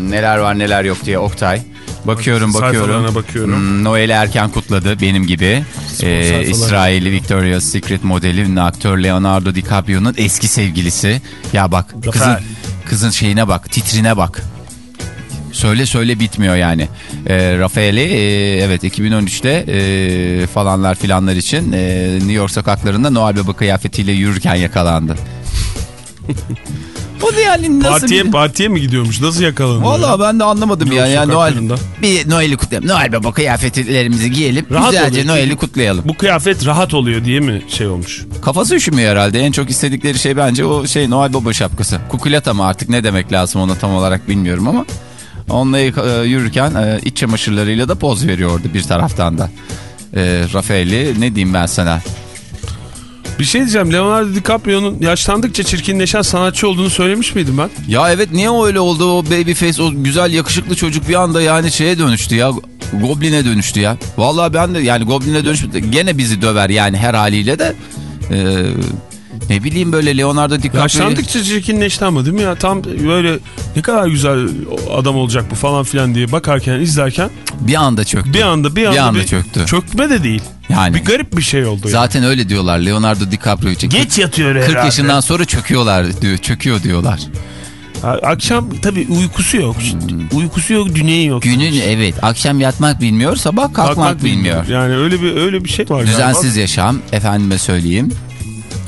neler var neler yok diye Oktay. Bakıyorum bakıyorum. Bakıyorum. Hmm, Noel'i erken kutladı benim gibi. Ee. İsrailli Victoria's Secret modeli ünlü aktör Leonardo DiCaprio'nun eski sevgilisi. Ya bak kızın, kızın şeyine bak titrine bak. Söyle söyle bitmiyor yani. Ee, Rafael'i e, evet 2013'te e, falanlar filanlar için e, New York sokaklarında Noel Baba kıyafetiyle yürürken yakalandı. o da yani nasıl Partiye, bir... partiye mi gidiyormuş? Nasıl yakalanıyor? Valla ben de anlamadım New yani. Noel, bir Noel'i kutlayalım. Noel Baba kıyafetlerimizi giyelim. Rahat güzelce. Noel'i kutlayalım. Bu kıyafet rahat oluyor diye mi şey olmuş? Kafası üşümüyor herhalde. En çok istedikleri şey bence o şey Noel Baba şapkası. Kukulata mı artık ne demek lazım ona tam olarak bilmiyorum ama. Onunla e, yürürken e, iç çamaşırlarıyla da poz veriyordu bir taraftan da. E, Rafael'i ne diyeyim ben sana. Bir şey diyeceğim. Leonardo DiCaprio'nun yaşlandıkça çirkinleşen sanatçı olduğunu söylemiş miydim ben? Ya evet niye öyle oldu o baby face o güzel yakışıklı çocuk bir anda yani şeye dönüştü ya. Goblin'e dönüştü ya. Vallahi ben de yani Goblin'e dönüştü. Gene bizi döver yani her haliyle de. E, ne bileyim böyle Leonardo DiCaprio. Yaşlandıkça çirkinleşti ama değil mi ya? Tam böyle ne kadar güzel adam olacak bu falan filan diye bakarken izlerken Bir anda çöktü. bir anda bir anda, anda çöktü. Çökme de değil. Yani. Bir garip bir şey oldu. yani. Zaten öyle diyorlar Leonardo DiCaprio için. Geç yatıyor herhalde. 40 yaşından sonra çöküyorlar diyor, çöküyor diyorlar. Akşam tabii uykusu yok. Uykusu yok, düneyi yok. Günün evet akşam yatmak bilmiyor, sabah kalkmak, bilmiyor. Yani öyle bir öyle bir şey var. Düzensiz yaşam efendime söyleyeyim.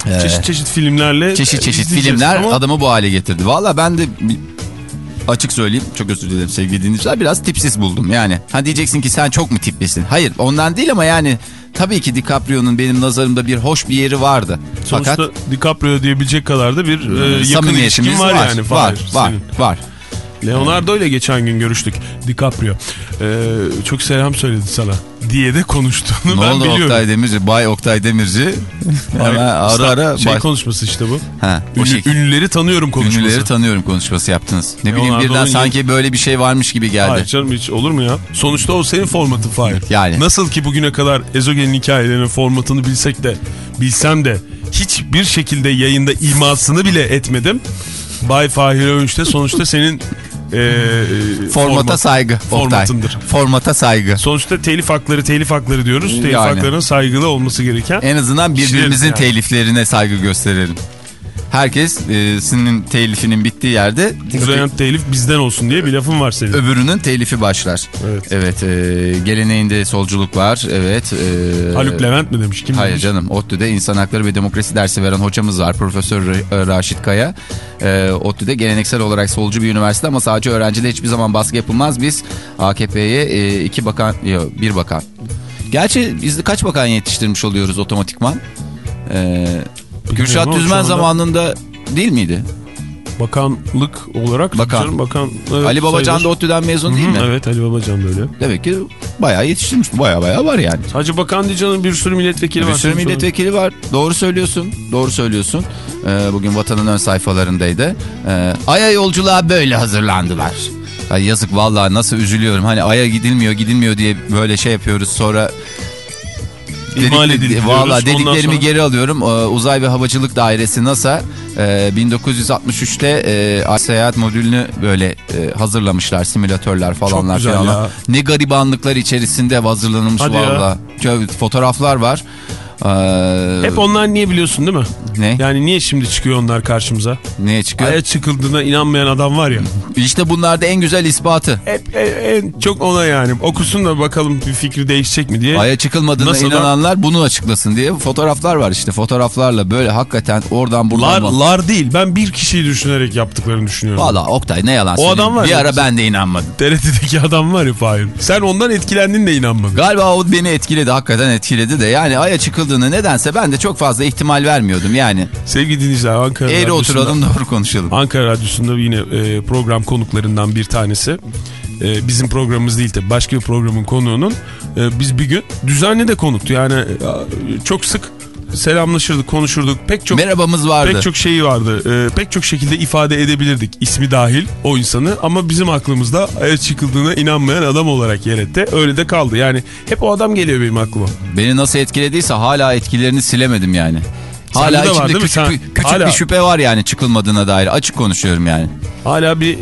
Galiba. Çeşit çeşit filmlerle Çeşit e, çeşit izleyeceğiz. filmler Ama adamı bu hale getirdi. Valla ben de açık söyleyeyim çok özür dilerim sevgili dinleyiciler biraz tipsiz buldum yani. Ha diyeceksin ki sen çok mu tiplisin? Hayır ondan değil ama yani tabii ki DiCaprio'nun benim nazarımda bir hoş bir yeri vardı. sonuçta Fakat DiCaprio diyebilecek kadar da bir e, yakın ilişkin var, yani. Var, var, senin. var. Leonardo ile geçen gün görüştük. DiCaprio. Ee, çok selam söyledi sana diye de konuştuğunu Ne ben oldu biliyorum. Oktay Demirci? Bay Oktay Demirci. Hemen ara ara. Şey baş- konuşması işte bu. Ha, Ünlü- şekil. ünlüleri tanıyorum konuşması. Ünlüleri tanıyorum konuşması yaptınız. Ne bileyim Leonardo'nun birden yeni- sanki böyle bir şey varmış gibi geldi. Hayır canım hiç olur mu ya? Sonuçta o senin formatın Fahir. Yani. Nasıl ki bugüne kadar Ezogel'in hikayelerinin formatını bilsek de bilsem de hiçbir şekilde yayında imasını bile etmedim. Bay Fahir Öğünç'te sonuçta senin e, Formata format- saygı. Oktay. formatındır. Formata saygı. Sonuçta telif hakları telif hakları diyoruz. Telif Yani. haklarının saygılı olması gereken. En azından birbirimizin yani. teliflerine saygı gösterelim. Herkes e, senin telifinin bittiği yerde Uzayan telif bizden olsun diye bir lafım var senin. öbürünün telifi başlar. Evet. Evet. e, geleneğinde solculuk var. Evet. e, Haluk Levent mi demiş? Kim Hayır demiş? canım. ODTÜ'de insan hakları ve demokrasi dersi veren hocamız var. Profesör e, Raşit Kaya. Ee, ODTÜ'de geleneksel olarak solcu bir üniversite ama sadece öğrencilere hiçbir zaman baskı yapılmaz. Biz AKP'ye e, iki bakan, yok bir bakan. Gerçi biz de kaç bakan yetiştirmiş oluyoruz otomatikman? Ee, Kürşat Düzmen anda- zamanında değil miydi? Bakanlık olarak. Bakan. Canım, bakan evet, Ali Babacan da ODTÜ'den mezun değil Hı, mi? Evet Ali Babacan da öyle. Demek ki bayağı yetiştirmiş. Bayağı bayağı var yani. Sadece bakan değil canım bir sürü milletvekili Bir var. sürü sonuç olarak. milletvekili var. Doğru söylüyorsun. Doğru söylüyorsun. Ee, bugün vatanın ön sayfalarındaydı. Ee, Ay'a yolculuğa böyle hazırlandılar. Ay yazık vallahi nasıl üzülüyorum. Hani aya gidilmiyor gidilmiyor diye böyle şey yapıyoruz sonra İhmal edildi. Valla dediklerimi sonra- geri alıyorum. Ee, Uzay ve Havacılık Dairesi NASA e, 1963'te e, ay seyahat modülünü böyle e, hazırlamışlar. Simülatörler falanlar falan. Ne garibanlıklar içerisinde hazırlanmış valla. Fotoğraflar var. Ee, Hep onlar niye biliyorsun değil mi? ne? Yani niye şimdi çıkıyor onlar karşımıza? Neye çıkıyor? Aya çıkıldığına inanmayan adam var ya. İşte bunlar da en güzel ispatı. Hep en, çok ona yani. Okusun da bakalım bir fikri değişecek mi diye. Aya çıkılmadığına NASA'dan inananlar bunu açıklasın diye fotoğraflar var işte. Fotoğraflarla böyle hakikaten oradan buradan. Lar, lar değil. Ben bir kişiyi düşünerek yaptıklarını düşünüyorum. Valla Oktay ne yalan O söyleyeyim. adam var Bir ya ara ben de inanmadım. TRT'deki adam var ya Fahir. Sen ondan etkilendin de inanmadın. Galiba o beni etkiledi hakikaten etkiledi de yani aya çıkıldığını nedense ben de çok fazla ihtimal vermiyordum yani. Sevgili dinleyiciler Ankara Eğri oturalım doğru konuşalım. Ankara Radyosu'nda yine e, program konuklarından bir tanesi. E, bizim programımız değil tabii başka bir programın konuğunun. E, biz bir gün düzenli de konuktu yani e, çok sık selamlaşırdık konuşurduk. Pek çok Merhabamız vardı. Pek çok şeyi vardı. Ee, pek çok şekilde ifade edebilirdik. ismi dahil o insanı. Ama bizim aklımızda aya çıkıldığına inanmayan adam olarak yer etti. Öyle de kaldı. Yani hep o adam geliyor benim aklıma. Beni nasıl etkilediyse hala etkilerini silemedim yani. Hala Sende de var içimde mi? küçük, Sen- küçük hala- bir şüphe var yani çıkılmadığına dair. Açık konuşuyorum yani. Hala bir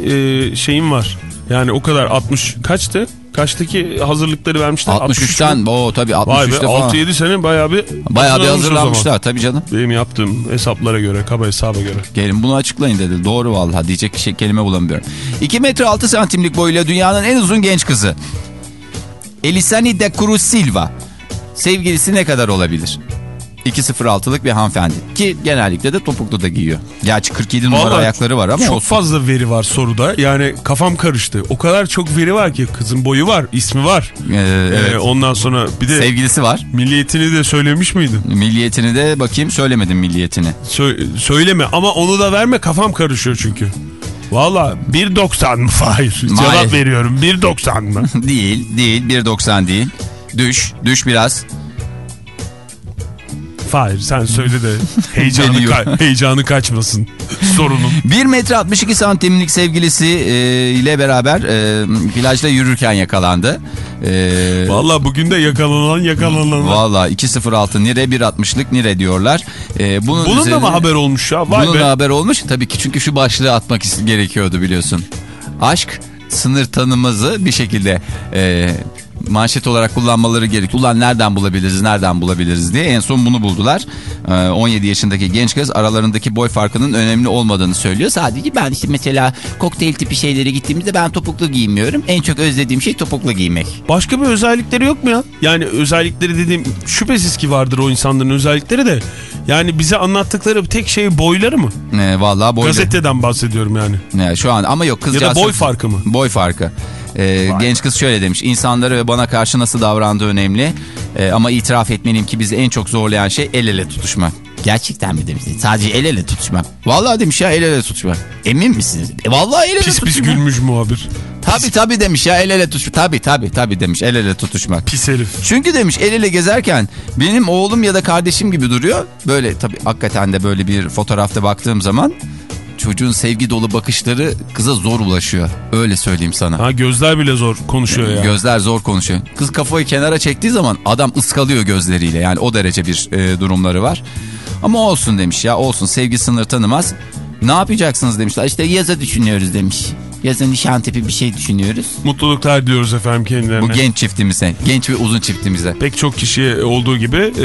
e, şeyim var. Yani o kadar 60 kaçtı? Kaçtaki hazırlıkları vermişler? 63'ten o tabii Vay be 63'te falan. 6-7 sene bayağı bir Bayağı bir hazırlanmışlar tabii canım. Benim yaptığım hesaplara göre, kaba hesaba göre. Gelin bunu açıklayın dedi. Doğru vallahi diyecek şey, kelime bulamıyorum. 2 metre 6 santimlik boyuyla dünyanın en uzun genç kızı. Elisani de Cruz Silva. Sevgilisi ne kadar olabilir? 2.06'lık bir hanımefendi. Ki genellikle de topuklu da giyiyor. Gerçi 47 numara Vallahi ayakları var ama çok olsun. fazla veri var soruda. Yani kafam karıştı. O kadar çok veri var ki kızın boyu var, ismi var. Ee, evet. Ee, ondan sonra bir de Sevgilisi var. milliyetini de söylemiş miydin? Milliyetini de bakayım söylemedim milliyetini. Sö- söyleme ama onu da verme kafam karışıyor çünkü. Valla 1.90 mı? Hayır. Cevap veriyorum 1.90 mı? değil değil 1.90 değil. Düş düş biraz. Hayır sen söyle de heyecanı, ka- heyecanı kaçmasın sorunun. 1 metre 62 santimlik sevgilisi e, ile beraber e, plajda yürürken yakalandı. E, Valla bugün de yakalanan yakalanan. Valla 2.06 nire 1.60'lık nire diyorlar. E, bunun Bunun da üzerine- mı haber olmuş ya? Vay Bunun be. da haber olmuş. Tabii ki çünkü şu başlığı atmak gerekiyordu biliyorsun. Aşk sınır tanımızı bir şekilde e, manşet olarak kullanmaları gerek. Ulan nereden bulabiliriz, nereden bulabiliriz diye en son bunu buldular. E, 17 yaşındaki genç kız aralarındaki boy farkının önemli olmadığını söylüyor. Sadece ben işte mesela kokteyl tipi şeylere gittiğimizde ben topuklu giymiyorum. En çok özlediğim şey topuklu giymek. Başka bir özellikleri yok mu ya? Yani özellikleri dediğim şüphesiz ki vardır o insanların özellikleri de. Yani bize anlattıkları tek şey boyları mı? E, vallahi boy Gazeteden bahsediyorum yani. Ne, şu an ama yok kızcağız... Ya da boy farkı mı? Boy farkı. Ee, genç kız şöyle demiş. İnsanlara ve bana karşı nasıl davrandığı önemli. Ee, ama itiraf etmeliyim ki bizi en çok zorlayan şey el ele tutuşmak. Gerçekten mi demiş? Sadece el ele tutuşmak. Vallahi demiş ya el ele tutuşmak. Emin misiniz? E, vallahi el ele Pis pis tutuşmak. gülmüş muhabir. Tabii tabii demiş ya el ele tutuşmak. Tabii tabii tabii demiş el ele tutuşmak. Pis herif. Çünkü demiş el ele gezerken benim oğlum ya da kardeşim gibi duruyor. Böyle tabii hakikaten de böyle bir fotoğrafta baktığım zaman çocuğun sevgi dolu bakışları kıza zor ulaşıyor. Öyle söyleyeyim sana. Ha gözler bile zor konuşuyor ya. Gözler zor konuşuyor. Kız kafayı kenara çektiği zaman adam ıskalıyor gözleriyle. Yani o derece bir e, durumları var. Ama olsun demiş ya olsun sevgi sınır tanımaz. Ne yapacaksınız demişler. İşte yaza düşünüyoruz demiş. Yazın nişan tipi bir şey düşünüyoruz. Mutluluklar diyoruz efendim kendilerine. Bu genç çiftimize. Genç ve uzun çiftimize. Pek çok kişiye olduğu gibi e,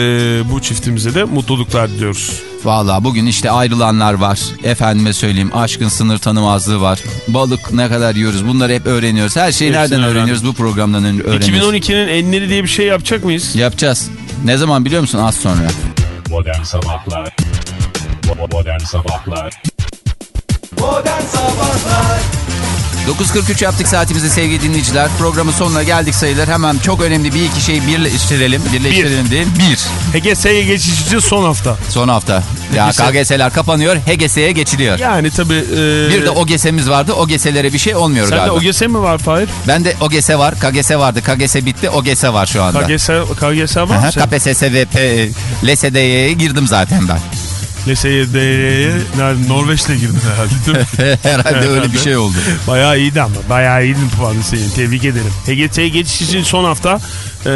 bu çiftimize de mutluluklar diliyoruz. Valla bugün işte ayrılanlar var. Efendime söyleyeyim aşkın sınır tanımazlığı var. Balık ne kadar yiyoruz bunları hep öğreniyoruz. Her şeyi Hepsini nereden öğreniyoruz? Bu programdan öğreniyoruz. 2012'nin enleri diye bir şey yapacak mıyız? Yapacağız. Ne zaman biliyor musun? Az sonra. Modern Sabahlar Modern Sabahlar Modern Sabahlar 9.43 yaptık saatimizi sevgili dinleyiciler. Programın sonuna geldik sayılır. Hemen çok önemli bir iki şeyi birleştirelim. Birleştirelim değil. Bir. HGS'ye geçiş için son hafta. Son hafta. Ya HGS. KGS'ler kapanıyor. HGS'ye geçiliyor. Yani tabii... e, Bir de OGS'miz vardı. OGS'lere bir şey olmuyor Sende galiba. OGS mi var Fahir? Ben de OGS var. KGS vardı. KGS bitti. OGS var şu anda. KGS, KGS var mı? Sen? KPSS ve LSD'ye girdim zaten ben. LSYD'ye? Norveç'te girdin herhalde değil mi? Herhalde öyle bir şey oldu. Bayağı iyiydi ama. Bayağı iyiydi puanı senin. Tebrik ederim. HGT'ye geçiş için son hafta e,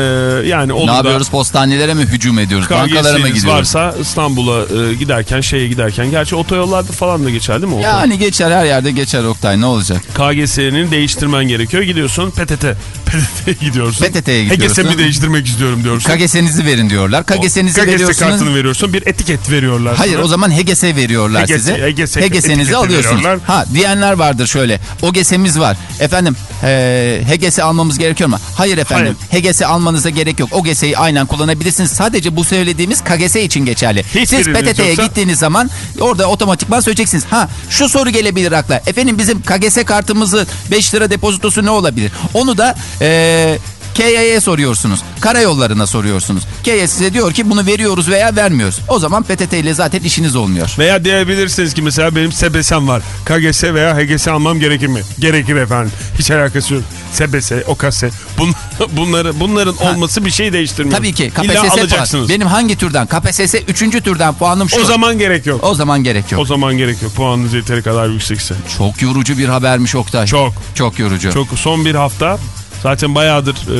yani olur Ne da yapıyoruz? Postanelere mi hücum ediyoruz? Bankalara mı gidiyoruz? varsa İstanbul'a e, giderken şeye giderken. Gerçi otoyollarda falan da geçer değil mi? Oto- Yani geçer her yerde geçer Oktay ne olacak? KGS'nin değiştirmen gerekiyor. Gidiyorsun PTT. PTT'ye gidiyorsun. PTT'ye gidiyorsun. HGS'mi değiştirmek istiyorum diyorsun. KGS'nizi verin diyorlar. KGS'nizi KGS veriyorsunuz. kartını veriyorsun. Bir etiket veriyorlar. Hayır sana. o zaman HGS veriyorlar HGS, size. HGS HGS'nizi alıyorsunuz. veriyorlar. Ha diyenler vardır şöyle. OGS'miz var. Efendim e, HGS almamız gerekiyor mu? Hayır efendim. HGS almanıza gerek yok. OGS'yi aynen kullanabilirsiniz. Sadece bu söylediğimiz KGS için geçerli. Siz Hiçbiriniz PTT'ye yoksa- gittiğiniz zaman orada otomatikman söyleyeceksiniz. Ha şu soru gelebilir akla. Efendim bizim KGS kartımızı 5 lira depozitosu ne olabilir? Onu da e, KY'ye soruyorsunuz. Karayollarına soruyorsunuz. KY size diyor ki bunu veriyoruz veya vermiyoruz. O zaman PTT ile zaten işiniz olmuyor. Veya diyebilirsiniz ki mesela benim SBS'm var. KGS veya HGS almam gerekir mi? Gerekir efendim. Hiç alakası yok. SBS, OKS. Bun, bunları, bunların olması bir şey değiştirmiyor. Tabii ki İlla KPSS alacaksınız. puan. Benim hangi türden? KPSS 3. türden puanım şu. O zaman gerek yok. O zaman gerek yok. O zaman gerek yok. Puanınız yeteri kadar yüksekse. Çok yorucu bir habermiş Oktay. Çok. Çok yorucu. Çok son bir hafta zaten bayağıdır e,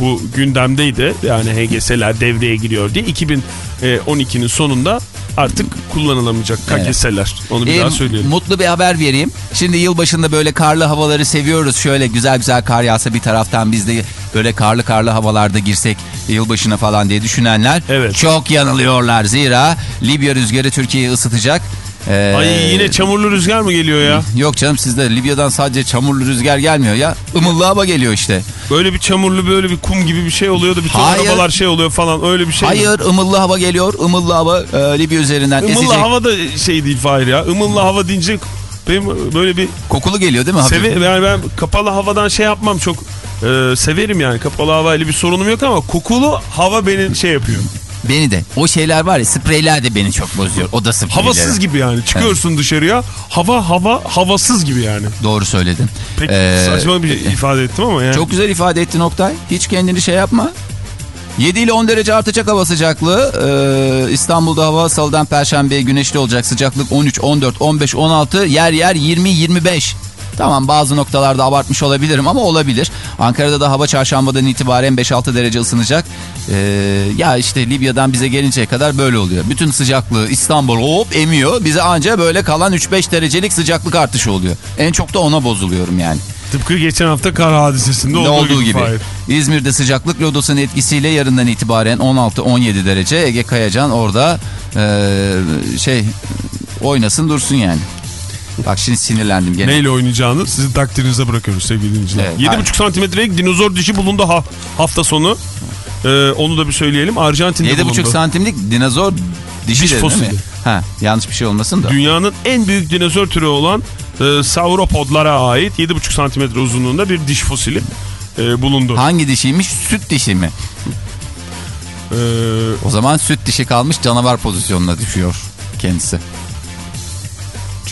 bu gündemdeydi. Yani HGS'ler devreye giriyor diye 2012'nin sonunda artık kullanılamayacak KGS'ler. Onu bir Ee, daha söyleyelim. Mutlu bir haber vereyim. Şimdi yılbaşında böyle karlı havaları seviyoruz. Şöyle güzel güzel kar yağsa bir taraftan biz de böyle karlı karlı havalarda girsek yılbaşına falan diye düşünenler Evet. çok yanılıyorlar. Zira Libya rüzgarı Türkiye'yi ısıtacak. Ee, Ay yine çamurlu rüzgar mı geliyor ya? Yok canım sizde Libya'dan sadece çamurlu rüzgar gelmiyor ya. Imıllı hava geliyor işte. Böyle bir çamurlu böyle bir kum gibi bir şey oluyor da bütün Hayır. arabalar şey oluyor falan öyle bir şey. mi? Hayır ımıllı hava geliyor. Imıllı hava e, Libya üzerinden Imıllı ezecek. hava da şey değil Fahir ya. Imıllı hava deyince benim böyle bir Kokulu geliyor değil mi? Seve, yani ben kapalı havadan şey yapmam çok e, severim yani kapalı havayla bir sorunum yok ama kokulu hava beni şey yapıyor. Beni de. O şeyler var ya spreyler de beni çok bozuyor. O da spreyler. Havasız gibi yani çıkıyorsun dışarıya hava hava havasız gibi yani. Doğru söyledin. Pek Ee, saçma bir ifade ettim ama yani. Çok güzel ifade ettin Oktay. Hiç kendini şey yapma. 7 ile 10 derece artacak hava sıcaklığı. Ee, İstanbul'da hava salıdan perşembeye güneşli olacak. Sıcaklık 13, 14, 15, 16 yer yer 20, 25. Tamam bazı noktalarda abartmış olabilirim ama olabilir. Ankara'da da hava çarşambadan itibaren 5-6 derece ısınacak. Ee, ya işte Libya'dan bize gelinceye kadar böyle oluyor. Bütün sıcaklığı İstanbul hop emiyor. Bize anca böyle kalan 3-5 derecelik sıcaklık artışı oluyor. En çok da ona bozuluyorum yani. Tıpkı geçen hafta kar hadisesinde olduğu, olduğu gibi. Fahir. İzmir'de sıcaklık lodosunun etkisiyle yarından itibaren 16-17 derece. Ege Kayacan orada eee, şey oynasın dursun yani. Bak şimdi sinirlendim gene. Neyle oynayacağını sizin takdirinize bırakıyoruz sevgili dinleyiciler. Evet, 7,5 santimetrelik dinozor dişi bulundu ha, hafta sonu. Ee, onu da bir söyleyelim. Arjantin'de bulundu. 7,5 santimlik dinozor dişi Diş dedin değil mi? fosili. Ha, yanlış bir şey olmasın da. Dünyanın en büyük dinozor türü olan e, sauropodlara ait 7,5 santimetre uzunluğunda bir diş fosili e, bulundu. Hangi dişiymiş? Süt dişi mi? E, O zaman süt dişi kalmış canavar pozisyonuna düşüyor kendisi.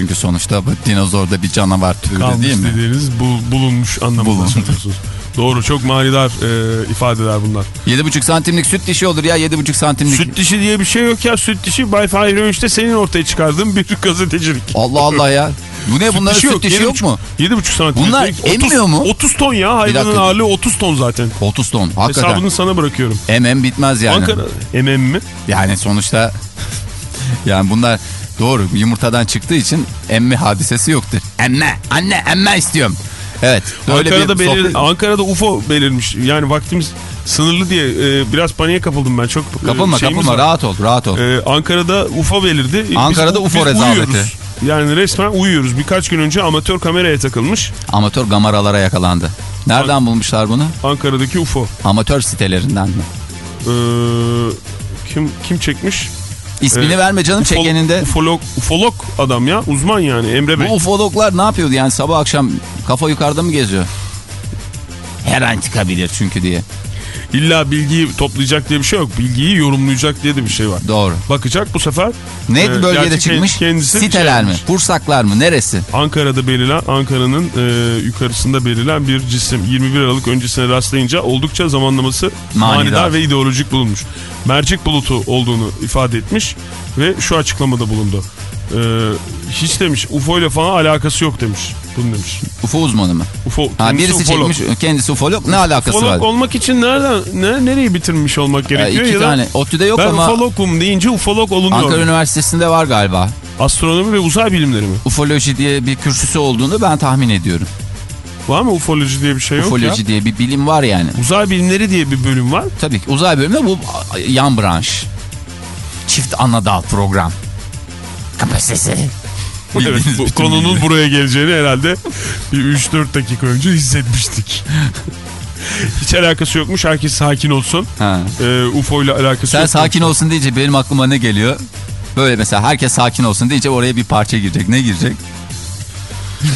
Çünkü sonuçta bu dinozor da bir canavar türü kalmış değil mi? dediğiniz bul- bulunmuş anlamında söylüyorsunuz. Doğru çok manidar e, ifadeler bunlar. 7,5 santimlik süt dişi olur ya 7,5 santimlik. Süt dişi diye bir şey yok ya. Süt dişi Bay Fahir Öğünç'te senin ortaya çıkardığın bir gazetecilik. Allah Allah ya. Bu ne bunların süt dişi yok mu? 7,5 santimetre. Bunlar 30 emmiyor mu? 30 ton ya. Hayvanın ağırlığı 30 ton zaten. 30 ton. Hakikaten. Hesabını sana bırakıyorum. Emem bitmez yani. Ankara emem mi? Yani sonuçta yani bunlar doğru yumurtadan çıktığı için emme hadisesi yoktur. Emme anne emme istiyorum. Evet. Böyle Ankara'da, bir belir, sohbet- Ankara'da UFO belirmiş. Yani vaktimiz sınırlı diye e, biraz paniğe kapıldım ben. Çok e, Kapılma kapılma var. rahat ol rahat ol. E, Ankara'da UFO belirdi. Biz Ankara'da u- UFO biz rezaleti. uyuyoruz. Yani resmen uyuyoruz. Birkaç gün önce amatör kameraya takılmış Amatör gamaralara yakalandı. Nereden bulmuşlar bunu? Ankara'daki UFO. Amatör sitelerinden mi? E, kim kim çekmiş? İsmini Ee, verme canım Ufo- çekeninde. Ufolog, ufolog adam ya. Uzman yani Emre Bey. Bu ufologlar ne yapıyordu yani sabah akşam kafa yukarıda mı geziyor? Her an çıkabilir çünkü diye. İlla bilgiyi toplayacak diye bir şey yok. Bilgiyi yorumlayacak diye de bir şey var. Doğru. Bakacak bu sefer. Ne e, bölgede çıkmış? kendisi şey Siteler mi? yapmış. Pursaklar mı? Neresi? Ankara'da belirlen, Ankara'nın e, yukarısında belirlen bir cisim 21 Aralık öncesine rastlayınca oldukça zamanlaması Manidar. manidar, ve ideolojik bulunmuş. Mercek bulutu olduğunu ifade etmiş ve şu açıklamada bulundu. E, hiç demiş UFO ile falan alakası yok demiş. Bunu demiş. UFO uzmanı mı? UFO, Ha, birisi ufolog. çekmiş kendisi ufolog ne alakası Ufolog var? olmak için nereden, ne, nereyi bitirmiş olmak Ya gerekiyor? iki ya tane. ODTÜ'de yok ben ama ufologum deyince ufolog olunuyor. Ankara Üniversitesi'nde var galiba. Astronomi ve uzay bilimleri mi? Ufoloji diye bir kürsüsü olduğunu ben tahmin ediyorum. Var mı ufoloji diye bir şey yok Ufoloji ya? diye bir bilim var yani. Uzay bilimleri diye bir bölüm var. Tabii ki uzay bölümünde bu yan branş. Çift ana dal program. Kapasitesi. Evet, bu konunun bilgiler. buraya geleceğini herhalde bir 3-4 dakika önce hissetmiştik. Hiç alakası yokmuş. Herkes sakin olsun. Ha. Ee, UFO ile alakası Sen yok. sakin olsun deyince benim aklıma ne geliyor? Böyle mesela herkes sakin olsun deyince oraya bir parça girecek. Ne girecek?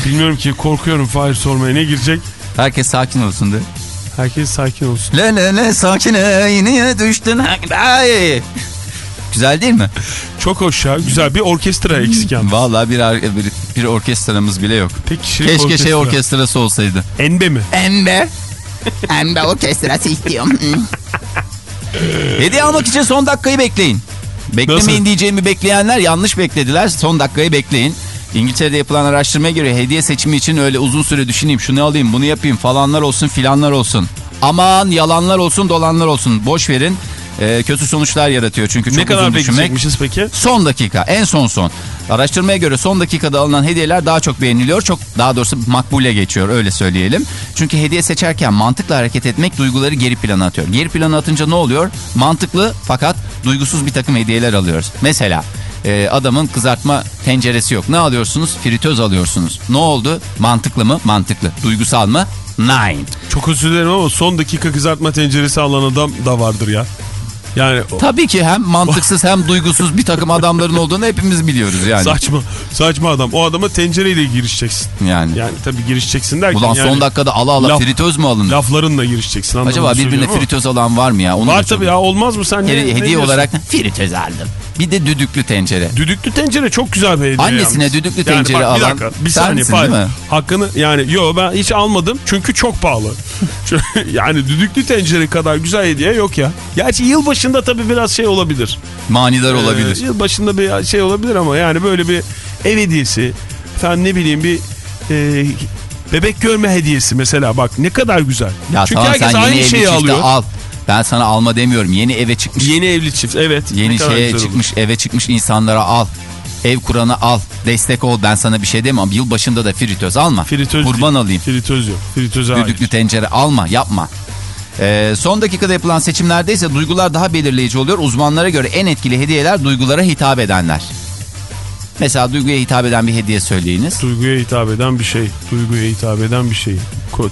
Bilmiyorum ki korkuyorum Fahir sormaya ne girecek. Herkes sakin olsun de. Herkes sakin olsun. Le le le sakine yine düştün. Ay. Güzel değil mi? Çok hoş ya. Güzel bir orkestra eksik yalnız. Vallahi bir, bir, bir orkestramız bile yok. Tek kişilik Keşke orkestra. şey orkestrası olsaydı. Enbe mi? Embe. Embe orkestrası istiyorum. Hediye almak için son dakikayı bekleyin. Beklemeyin Nasıl? diyeceğimi bekleyenler yanlış beklediler. Son dakikayı bekleyin. İngiltere'de yapılan araştırmaya göre hediye seçimi için öyle uzun süre düşüneyim şunu alayım bunu yapayım falanlar olsun filanlar olsun. Aman yalanlar olsun dolanlar olsun boş verin. Ee, kötü sonuçlar yaratıyor çünkü çok ne kadar uzun düşünmek. peki? Son dakika en son son. Araştırmaya göre son dakikada alınan hediyeler daha çok beğeniliyor. Çok daha doğrusu makbule geçiyor öyle söyleyelim. Çünkü hediye seçerken mantıkla hareket etmek duyguları geri plana atıyor. Geri plana atınca ne oluyor? Mantıklı fakat duygusuz bir takım hediyeler alıyoruz. Mesela e, adamın kızartma tenceresi yok. Ne alıyorsunuz? Fritöz alıyorsunuz. Ne oldu? Mantıklı mı? Mantıklı. Duygusal mı? Nine. Çok özür dilerim ama son dakika kızartma tenceresi alan adam da vardır ya. Yani o- Tabii ki hem mantıksız hem duygusuz bir takım adamların olduğunu hepimiz biliyoruz yani. saçma saçma adam. O adama tencereyle girişeceksin. Yani. Yani tabii girişeceksin derken Ulan yani son dakikada ala ala laf- fritöz mü alınır? laflarınla girişeceksin. Acaba birbirine fritöz alan var mı ya? Onu Var tabii ya olmaz mı sen? ne- Hedi- ne hediye diyorsun? olarak fritöz aldım. Bir de düdüklü tencere. Düdüklü tencere çok güzel bir hediye Annesine yalnız. düdüklü Yani tencere bak, bir alan dakika, bir saniye misin, Fahir. değil mi? Hakkını yani yo ben hiç almadım çünkü çok pahalı. Yani düdüklü tencere kadar güzel hediye yok ya. Gerçi yılbaşında tabii biraz şey olabilir. Manidar Ee, olabilir. yılbaşında bir şey olabilir ama yani böyle bir ev hediyesi. Efendim ne bileyim bir e, bebek görme hediyesi mesela bak ne kadar güzel. ya Çünkü tamam herkes sen yeni aynı şeyi alıyor. al. Ben sana alma demiyorum. Yeni eve çıkmış. Yeni, Yeni evli çift evet. kadar şeye güzel olur. çıkmış eve çıkmış insanlara al. Ev kuranı al. Destek ol. Ben sana bir şey demem. Yılbaşında da fritöz alma. Fritöz Kurban değil. alayım. Fritöz yok. Fritöze ait. Düdüklü tencere alma yapma. Ee, son dakikada yapılan seçimlerde ise duygular daha belirleyici oluyor. Uzmanlara göre en etkili hediyeler duygulara hitap edenler. Mesela duyguya hitap eden bir hediye söyleyiniz. Duyguya hitap eden bir şey. Duyguya hitap eden bir şey.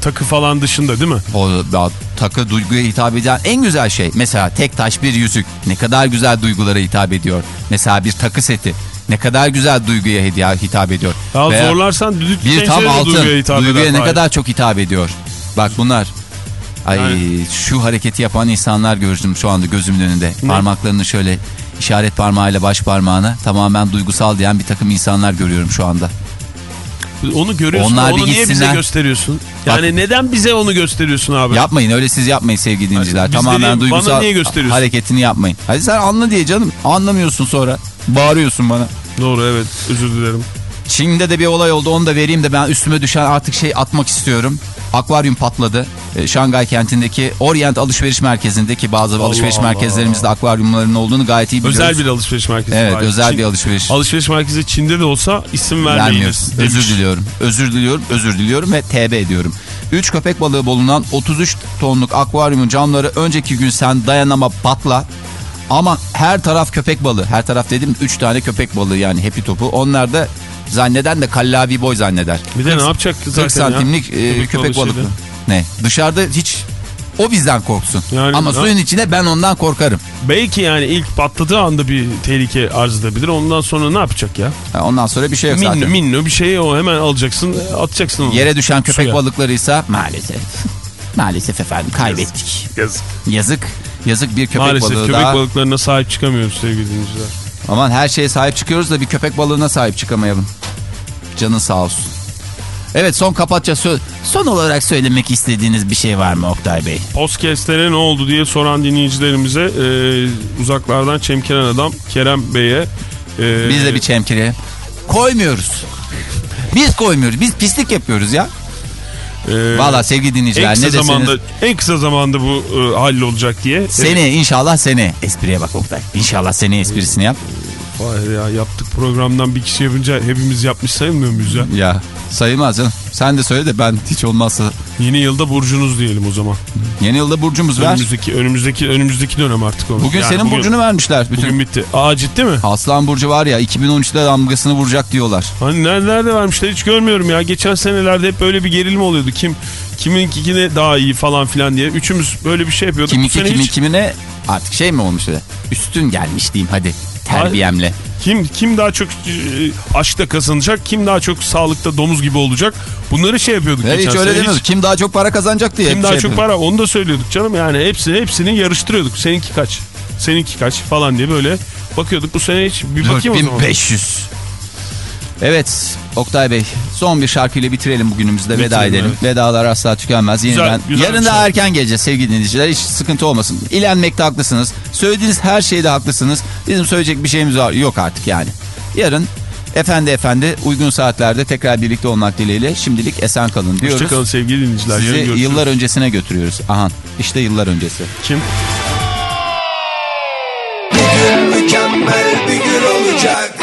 Takı falan dışında değil mi? O da, takı duyguya hitap eden en güzel şey. Mesela tek taş bir yüzük ne kadar güzel duygulara hitap ediyor. Mesela bir takı seti ne kadar güzel duyguya hediye hitap ediyor. Ya Veya zorlarsan düdüklü bir tam altın duyguya hitap duyguya eder. ne Fahir. kadar çok hitap ediyor. Bak bunlar. Ay Yani- şu hareketi yapan insanlar gördüm şu anda gözümün önünde. Parmaklarını şöyle işaret parmağıyla baş parmağına tamamen duygusal diyen bir takım insanlar görüyorum şu anda. Onu görüyorsun. Onlar onu niye bize gösteriyorsun? Yani neden bize onu gösteriyorsun abi? Yapmayın öyle siz yapmayın sevgili dinleyiciler. Tamamen bana duygusal hareketini yapmayın. Hadi sen anla diye canım. Anlamıyorsun sonra. Bağırıyorsun bana. Doğru evet özür dilerim. Çin'de de bir olay oldu onu da vereyim de ben üstüme düşen artık şey atmak istiyorum. Akvaryum patladı. Ee, Şangay kentindeki Orient alışveriş merkezindeki bazı alışveriş Allah. merkezlerimizde akvaryumların olduğunu gayet iyi biliyoruz. Özel bir alışveriş merkezi. Evet var. özel Çin- bir alışveriş. Alışveriş merkezi Çin'de de olsa isim demiş. Özür diliyorum. Özür diliyorum. Özür diliyorum ve TB ediyorum. 3 köpek balığı bulunan 33 tonluk akvaryumun camları önceki gün sen dayanama patla. Ama her taraf köpek balığı. Her taraf dedim 3 tane köpek balığı yani hepi topu. Onlar da zanneden de kallavi boy zanneder. Bir de ne yapacak 40 zaten ya? santimlik e, köpek, balığı balıklı. Ne? Dışarıda hiç o bizden korksun. Yani- Ama Ha. suyun içine ben ondan korkarım. Belki yani ilk patladığı anda bir tehlike arz edebilir. Ondan sonra ne yapacak ya? Ha, Ondan sonra bir şey yok Minno, zaten. minno bir şeyi o hemen alacaksın atacaksın onu. Yere düşen köpek Suya. balıkları ise maalesef Maalesef efendim kaybettik. Yazık. Yazık. Yazık bir köpek Maalesef balığı köpek daha. balıklarına sahip çıkamıyoruz sevgili dinleyiciler. Aman her şeye sahip çıkıyoruz da bir köpek balığına sahip çıkamayalım. Canın sağ olsun. Evet son kapatça sö- son olarak söylemek istediğiniz bir şey var mı Oktay Bey? Podcast'lere ne oldu diye soran dinleyicilerimize e, uzaklardan çemkiren adam Kerem Bey'e e, Biz de bir çemkire koymuyoruz. Biz koymuyoruz. Biz pislik yapıyoruz ya. E, Valla sevgili dinleyiciler en ne deseniz. zamanda en kısa zamanda bu e, hallolacak diye. Seni inşallah seni. Espriye bak Oktay. İnşallah seni esprisini yap. Vay ya yaptık programdan bir kişi yapınca hepimiz yapmış sayılmıyor muyuz ya? Ya sayılmaz canım. Sen de söyle de ben hiç olmazsa. Yeni yılda burcunuz diyelim o zaman. Yeni yılda burcumuz ver. Önümüzdeki önümüzdeki önümüzdeki dönem artık o. Bugün Yani senin bugün- burcunu vermişler. Bütün Bugün bitti. Aa ciddi mi? Aslan Burcu var ya 2013'te damgasını vuracak diyorlar. Hani nerede, vermişler hiç görmüyorum ya. Geçen senelerde hep böyle bir gerilim oluyordu. Kim kiminkine daha iyi falan filan diye. Üçümüz böyle bir şey yapıyorduk. Kiminki kimin hiç- kimine artık şey mi olmuş öyle? Üstün gelmiş diyeyim hadi terbiyemle. Kim kim daha çok e, aşkta kazanacak, kim daha çok sağlıkta domuz gibi olacak. Bunları şey yapıyorduk Ya hiç öyle demiyoruz. Kim daha çok para kazanacak diye. kim daha şey çok yapıyoruz. para onu da söylüyorduk canım. Yani hepsini hepsini yarıştırıyorduk. Seninki kaç? Seninki kaç falan diye böyle bakıyorduk. Bu sene hiç bir bakayım o zaman. 4500. Evet Oktay Bey son bir şarkıyla bitirelim bugünümüzde veda Bitirelim, edelim. evet. Vedalar asla tükenmez. Güzel, Yeniden. güzel Yarın bir da şarkı. erken geleceğiz sevgili dinleyiciler. Hiç sıkıntı olmasın. İlenmekte haklısınız. Söylediğiniz her şeyde haklısınız. Bizim söyleyecek bir şeyimiz var. yok artık yani. Yarın efendi efendi uygun saatlerde tekrar birlikte olmak dileğiyle şimdilik esen kalın diyoruz. Hoşçakalın sevgili dinleyiciler. Yarın Sizi yıllar öncesine götürüyoruz. Aha işte yıllar öncesi. Kim? Mükemmel bir gün olacak